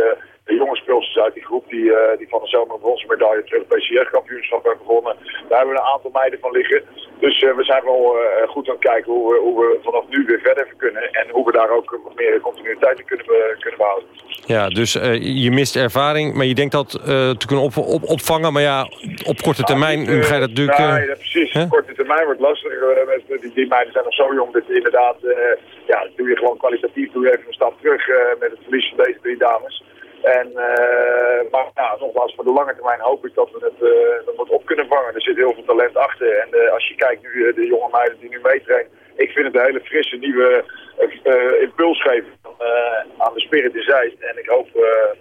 de jonge speelsters uit die groep die, uh, die van de zomer een bronzen medaille terug bij CR-kampioenschap hebben gewonnen. Daar hebben we een aantal meiden van liggen. Dus uh, we zijn wel uh, goed aan het kijken hoe we, hoe we vanaf nu weer verder kunnen. En hoe we daar ook wat meer continuïteit in kunnen, kunnen behouden. Ja, dus je mist ervaring, maar je denkt dat te kunnen op, op, opvangen. Maar ja, op korte termijn ah, ga je dat natuurlijk... Nee, ja, precies. Op korte termijn wordt lastig. die, die meiden zijn nog zo jong dat inderdaad... ja, doe je gewoon kwalitatief doe je even een stap terug met het verlies van deze drie dames. En, uh, maar ja, nogmaals, voor de lange termijn hoop ik dat we het, uh, dat we het op kunnen vangen. Er zit heel veel talent achter. En uh, als je kijkt nu, de jonge meiden die nu meetrainen, ik vind het een hele frisse nieuwe impuls geven aan de Spirit in Zeist. En ik hoop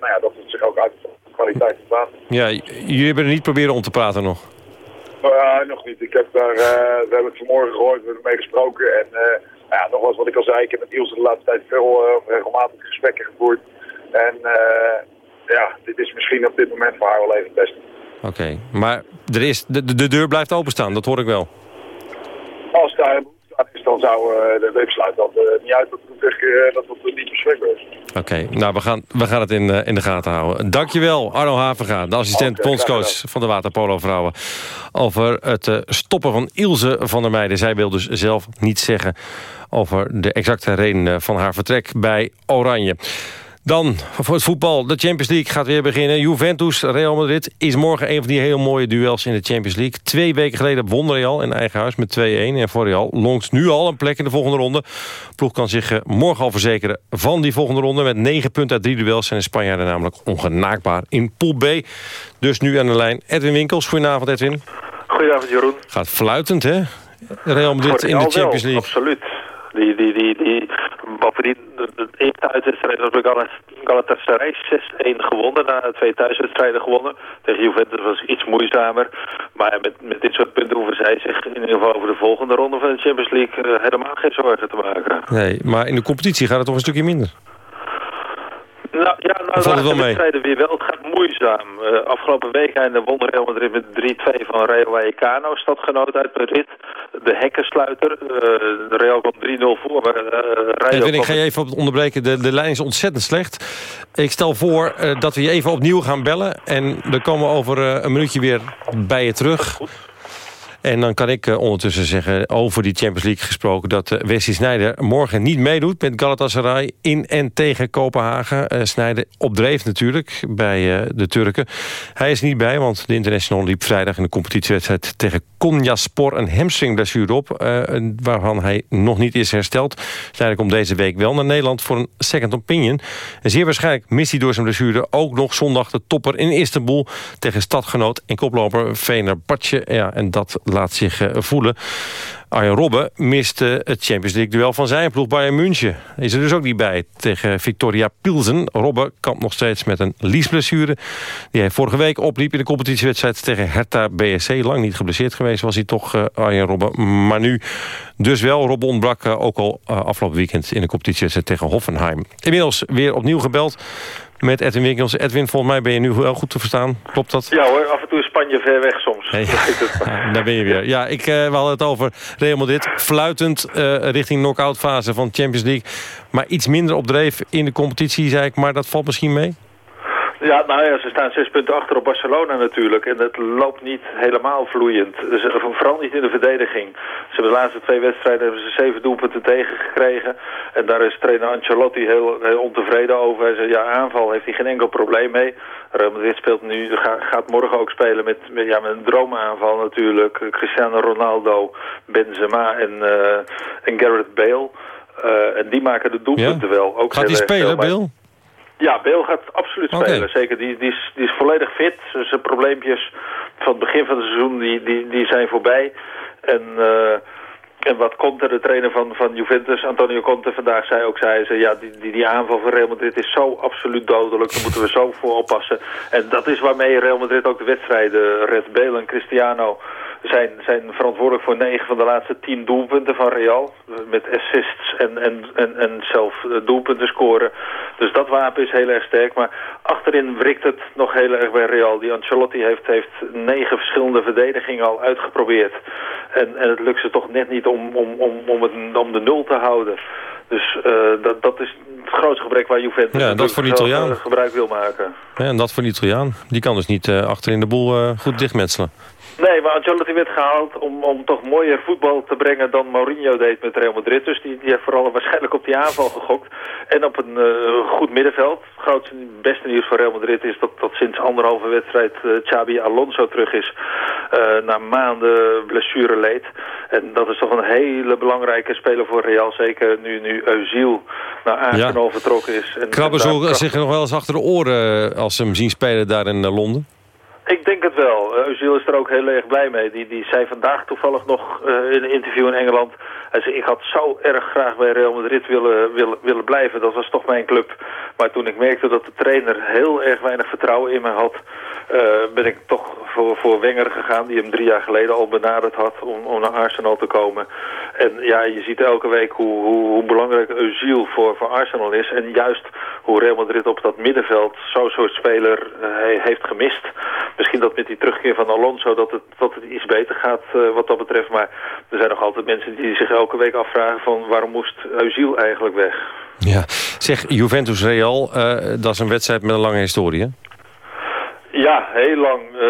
nou ja, dat het zich ook uit de kwaliteit van water. Ja, jullie hebben er niet proberen om te praten nog? Uh, nog niet. Ik heb daar, we hebben het vanmorgen gehoord, we hebben ermee gesproken. En uh, ja, nogmaals wat ik al zei, ik heb met Niels de laatste tijd veel regelmatig gesprekken gevoerd. En ja, dit is misschien op dit moment voor haar wel even het beste. Oké, maar er is, de, de deur blijft openstaan, dat hoor ik wel. Als daar is, dan zou de website dat niet uit dat het, dat het niet bespreekbaar is. Oké, nou we gaan, we gaan het in, in de gaten houden. Dankjewel Arno Havenga, de assistent okay, bondscoach van de Waterpolo Vrouwen. Over het stoppen van Ilse van der Meijden. Zij wil dus zelf niets zeggen over de exacte reden van haar vertrek bij Oranje. Dan voor het voetbal. De Champions League gaat weer beginnen. Juventus, Real Madrid is morgen een van die hele mooie duels in de Champions League. Twee weken geleden won Real in eigen huis met 2-1. En voor Real longt nu al een plek in de volgende ronde. ploeg kan zich eh, morgen al verzekeren van die volgende ronde. Met 9 punten uit drie duels zijn de Spanjaarden namelijk ongenaakbaar in Pool B. Dus nu aan de lijn Edwin Winkels. Goedenavond Edwin. Goedenavond Jeroen. Gaat fluitend hè? Real Madrid in de Champions League. absoluut. Die, die, die, die, bovendien, de eerste uitwedstrijd was bij Galatasaray 6-1 gewonnen. Na twee thuiswedstrijden gewonnen. Tegen Juventus was iets moeizamer. Maar met, met dit soort punten hoeven zij zich in ieder geval over de volgende ronde van de Champions League uh, helemaal geen zorgen te maken. Nee, maar in de competitie gaat het toch een stukje minder? Nou, ja, nou, valt het wel mee? weer wel. Het gaat moeizaam. Uh, afgelopen week einde won Real Madrid met 3-2 van Rayo Vallecano, stadgenoot uit Madrid. De hekkensluiter. Uh, de Real komt 3-0 voor. Maar, uh, Edwin, ik ga je even onderbreken. De, de lijn is ontzettend slecht. Ik stel voor dat we je even opnieuw gaan bellen. En dan komen we over een minuutje weer bij je terug. En dan kan ik uh, ondertussen zeggen, over die Champions League gesproken... dat uh, Wesley Sneijder morgen niet meedoet met Galatasaray in en tegen Kopenhagen. Uh, Sneijder opdreef natuurlijk bij de Turken. Hij is niet bij, want de international liep vrijdag in de competitiewedstrijd... tegen Konyaspor een hamstringblessure op... waarvan hij nog niet is hersteld. Sneijder komt deze week wel naar Nederland voor een second opinion. En zeer waarschijnlijk mist hij door zijn blessure ook nog zondag de topper in Istanbul... tegen stadgenoot en koploper Batje. Ja, en dat laat zich eh, voelen. Arjen Robben miste het Champions League duel van zijn ploeg Bayern München. Is er dus ook niet bij tegen Victoria Pilsen. Robben kampt nog steeds met een liesblessure... die hij vorige week opliep in de competitiewedstrijd tegen Hertha BSC. Lang niet geblesseerd geweest was hij toch, uh, Arjen Robben. Maar nu dus wel. Robben ontbrak uh, ook al afgelopen weekend... in de competitiewedstrijd tegen Hoffenheim. Inmiddels weer opnieuw gebeld met Edwin Winkels. Edwin, volgens mij ben je nu wel goed te verstaan. Klopt dat? Ja hoor, af en toe is Spanje ver weg. Hey. (laughs) daar ben je weer. Ja, ik, uh, we hadden het over Real Madrid. Fluitend uh, richting knock-out fase van Champions League. Maar iets minder op dreef in de competitie, zei ik. Maar dat valt misschien mee? Ja, nou ja, ze staan zes punten achter op Barcelona natuurlijk. En het loopt niet helemaal vloeiend. Dus, vooral niet in de verdediging. Ze hebben de laatste twee wedstrijden hebben ze zeven doelpunten tegengekregen. En daar is trainer Ancelotti heel, heel ontevreden over. Hij zei, ja, aanval heeft hij geen enkel probleem mee. Real Madrid speelt nu, gaat morgen ook spelen met, met, ja, met een droomaanval natuurlijk. Cristiano Ronaldo, Benzema en, uh, en Gareth Bale. Uh, en die maken de doelpunten ja? wel. Ook Gaat hij spelen, Bale? Ja, Beel gaat absoluut spelen. Okay. Zeker, die, die, is, die is volledig fit. Zijn probleempjes van het begin van het seizoen die, die, die zijn voorbij. En, uh, en wat Conte, de trainer van, van Juventus, Antonio Conte, vandaag zei ook, zei ze, ja, die, die, die aanval van Real Madrid is zo absoluut dodelijk. Daar moeten we zo voor oppassen. En dat is waarmee Real Madrid ook de wedstrijden redt. Bale en Cristiano zijn, zijn verantwoordelijk voor negen van de laatste tien doelpunten van Real. Met assists en, en, en, en zelf doelpunten scoren. Dus dat wapen is heel erg sterk. Maar achterin wrikt het nog heel erg bij Real. Die Ancelotti heeft, heeft negen verschillende verdedigingen al uitgeprobeerd. En, en het lukt ze toch net niet om, om, om, om, het, om de nul te houden. Dus uh, dat, dat is het grootste gebrek waar Juventus ja, dat voor Italiaan. gebruik wil maken. Ja, en dat voor een Italiaan. Die kan dus niet uh, achterin de boel uh, goed dichtmetselen. Nee, maar Ancelotti werd gehaald om, om toch mooier voetbal te brengen dan Mourinho deed met Real Madrid. Dus die, die heeft vooral waarschijnlijk op die aanval gegokt. En op een uh, goed middenveld. Het grootste, beste nieuws voor Real Madrid is dat, dat sinds anderhalve wedstrijd uh, Xabi Alonso terug is. Uh, na maanden blessure leed. En dat is toch een hele belangrijke speler voor Real. Zeker nu, nu Eusiel naar Arsenal ja. vertrokken is. En, Krabben en zich nog wel eens achter de oren als ze hem zien spelen daar in Londen. Ik denk het wel. Özil is er ook heel erg blij mee. Die, die zei vandaag toevallig nog uh, in een interview in Engeland... Hij zei, ik had zo erg graag bij Real Madrid willen, willen, willen blijven. Dat was toch mijn club. Maar toen ik merkte dat de trainer heel erg weinig vertrouwen in me had... Uh, ben ik toch voor, voor Wenger gegaan... die hem drie jaar geleden al benaderd had om, om naar Arsenal te komen. En ja, je ziet elke week hoe, hoe, hoe belangrijk Özil voor, voor Arsenal is. En juist hoe Real Madrid op dat middenveld zo'n soort speler heeft gemist misschien dat met die terugkeer van Alonso dat het, dat het iets beter gaat uh, wat dat betreft. Maar er zijn nog altijd mensen die zich elke week afvragen van waarom moest Özil eigenlijk weg. Ja, zeg Juventus-Real, uh, dat is een wedstrijd met een lange historie hè? Ja, heel lang. Uh,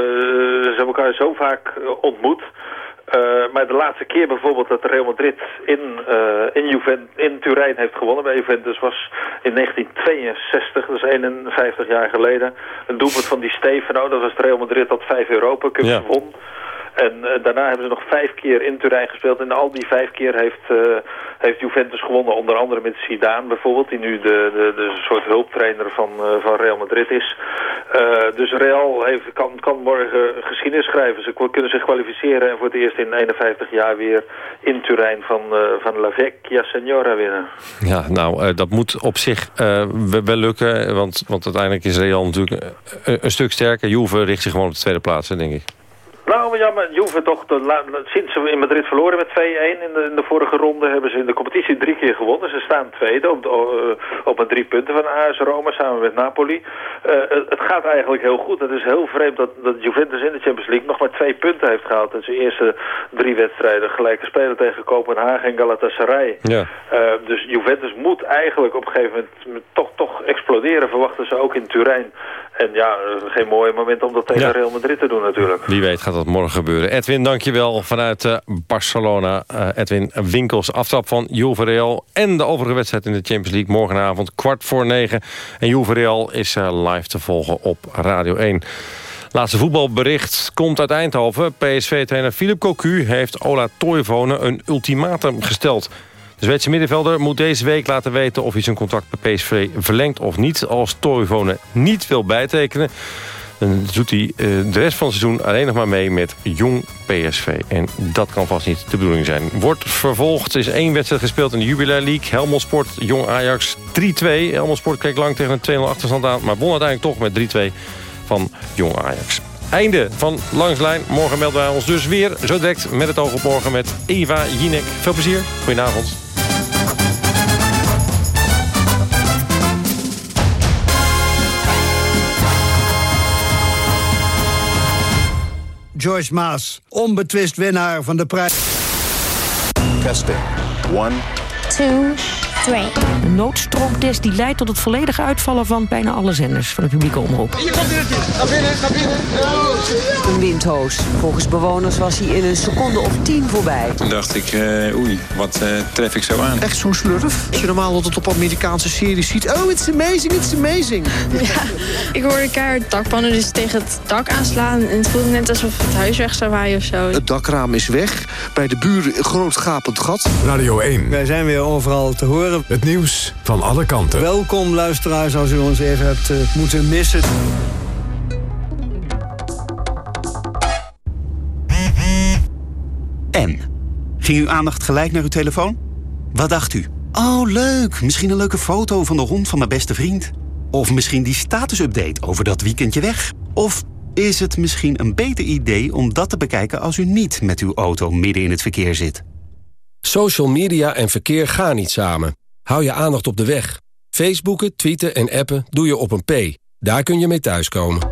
ze hebben elkaar zo vaak ontmoet. Uh, maar de laatste keer bijvoorbeeld dat Real Madrid in, uh, in, Juventus, in Turijn heeft gewonnen bij Juventus was in 1962, dat is 51 jaar geleden. Een doelpunt van die Stefano, dat was Real Madrid dat vijf Europa Cups ja. won. En uh, daarna hebben ze nog vijf keer in Turijn gespeeld. En al die vijf keer heeft, uh, heeft Juventus gewonnen. Onder andere met Zidane bijvoorbeeld. Die nu de, de, de soort hulptrainer van, uh, van Real Madrid is. dus Real heeft, kan, kan morgen geschiedenis schrijven. Ze kunnen zich kwalificeren. En voor het eerst in 51 jaar weer in Turijn van, van La Vecchia Signora winnen. Ja, nou dat moet op zich wel lukken. Want, want uiteindelijk is Real natuurlijk een, een stuk sterker. Juve richt zich gewoon op de tweede plaats, denk ik. Nou, ja, maar Juve toch, de, sinds ze in Madrid verloren met 2-1 in de, in de vorige ronde... hebben ze in de competitie drie keer gewonnen. Ze staan tweede op, de, uh, op een drie punten van AS Roma samen met Napoli. Uh, het gaat eigenlijk heel goed. Het is heel vreemd dat, dat Juventus in de Champions League nog maar twee punten heeft gehaald... in zijn eerste drie wedstrijden. Gelijke spelen tegen Kopenhagen en Galatasaray. Ja. Uh, dus Juventus moet eigenlijk op een gegeven moment toch, toch exploderen... verwachten ze ook in Turijn. En ja, geen mooi moment om dat tegen ja. Real Madrid te doen natuurlijk. Wie weet gaat dat morgen gebeuren. Edwin, dankjewel vanuit uh, Barcelona. Uh, Edwin Winkels, aftrap van Juve Real... en de overige wedstrijd in de Champions League morgenavond kwart voor negen. En Juve Real is uh, live te volgen op Radio 1. Laatste voetbalbericht komt uit Eindhoven. PSV-trainer Philip Cocu heeft Ola Toivonen een ultimatum gesteld... De Zweedse middenvelder moet deze week laten weten of hij zijn contract bij PSV verlengt of niet. Als Toivonen niet wil bijtekenen, dan doet hij eh, de rest van het seizoen alleen nog maar mee met jong PSV. En dat kan vast niet de bedoeling zijn. Wordt vervolgd, is één wedstrijd gespeeld in de Jubilair League. Helmond Sport, jong Ajax 3-2. Helmond Sport kreeg lang tegen een 2-0 achterstand aan, maar won uiteindelijk toch met 3-2 van jong Ajax. Einde van Langslijn. Morgen melden wij ons dus weer zo direct met het oog op morgen met Eva Jinek. Veel plezier. Goedenavond. Joyce Maas, onbetwist winnaar van de prijs. Testing. One, two, een noodstroomtest die leidt tot het volledige uitvallen van bijna alle zenders van de publieke omroep. Hier komt het. Ga binnen, ga binnen. Een windhoos. Volgens bewoners was hij in een seconde of tien voorbij. Toen dacht ik, uh, oei, wat uh, tref ik zo aan? Echt zo'n slurf? Als je normaal altijd op Amerikaanse series ziet. Oh, it's amazing, it's amazing. Ja, ik hoorde keihard dakpannen dus tegen het dak aanslaan. En het voelde net alsof het huis weg zou waaien of zo. Het dakraam is weg. Bij de buren een groot gapend gat. Radio 1. Wij zijn weer overal te horen. Het nieuws van alle kanten. Welkom luisteraars als u ons even hebt uh, moeten missen. En? Ging uw aandacht gelijk naar uw telefoon? Wat dacht u? Oh, leuk. Misschien een leuke foto van de hond van mijn beste vriend. Of misschien die statusupdate over dat weekendje weg. Of is het misschien een beter idee om dat te bekijken als u niet met uw auto midden in het verkeer zit? Social media en verkeer gaan niet samen. Hou je aandacht op de weg. Facebooken, tweeten en appen doe je op een P. Daar kun je mee thuiskomen.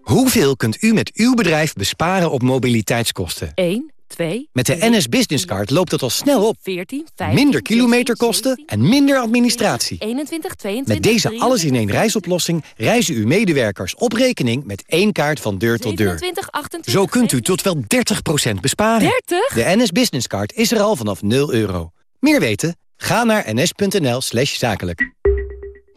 Hoeveel kunt u met uw bedrijf besparen op mobiliteitskosten? 1. 2, Met de NS Business Card loopt het al snel op. 14, 15, minder kilometerkosten en minder administratie. 21, 22, met deze alles-in-één reisoplossing reizen uw medewerkers op rekening met één kaart van deur tot deur. 27, 28, Zo kunt u tot wel 30% besparen. 30? De NS Business Card is er al vanaf 0 euro. Meer weten? Ga naar ns.nl zakelijk.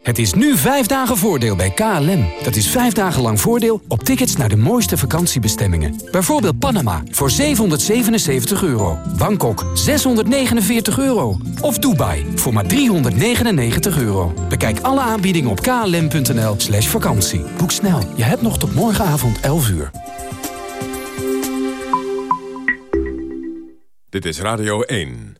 Het is nu vijf dagen voordeel bij KLM. Dat is vijf dagen lang voordeel op tickets naar de mooiste vakantiebestemmingen. Bijvoorbeeld Panama voor 777 euro. Bangkok 649 euro. Of Dubai voor maar 399 euro. Bekijk alle aanbiedingen op klm.nl slash vakantie. Boek snel, je hebt nog tot morgenavond 11 uur. Dit is Radio 1.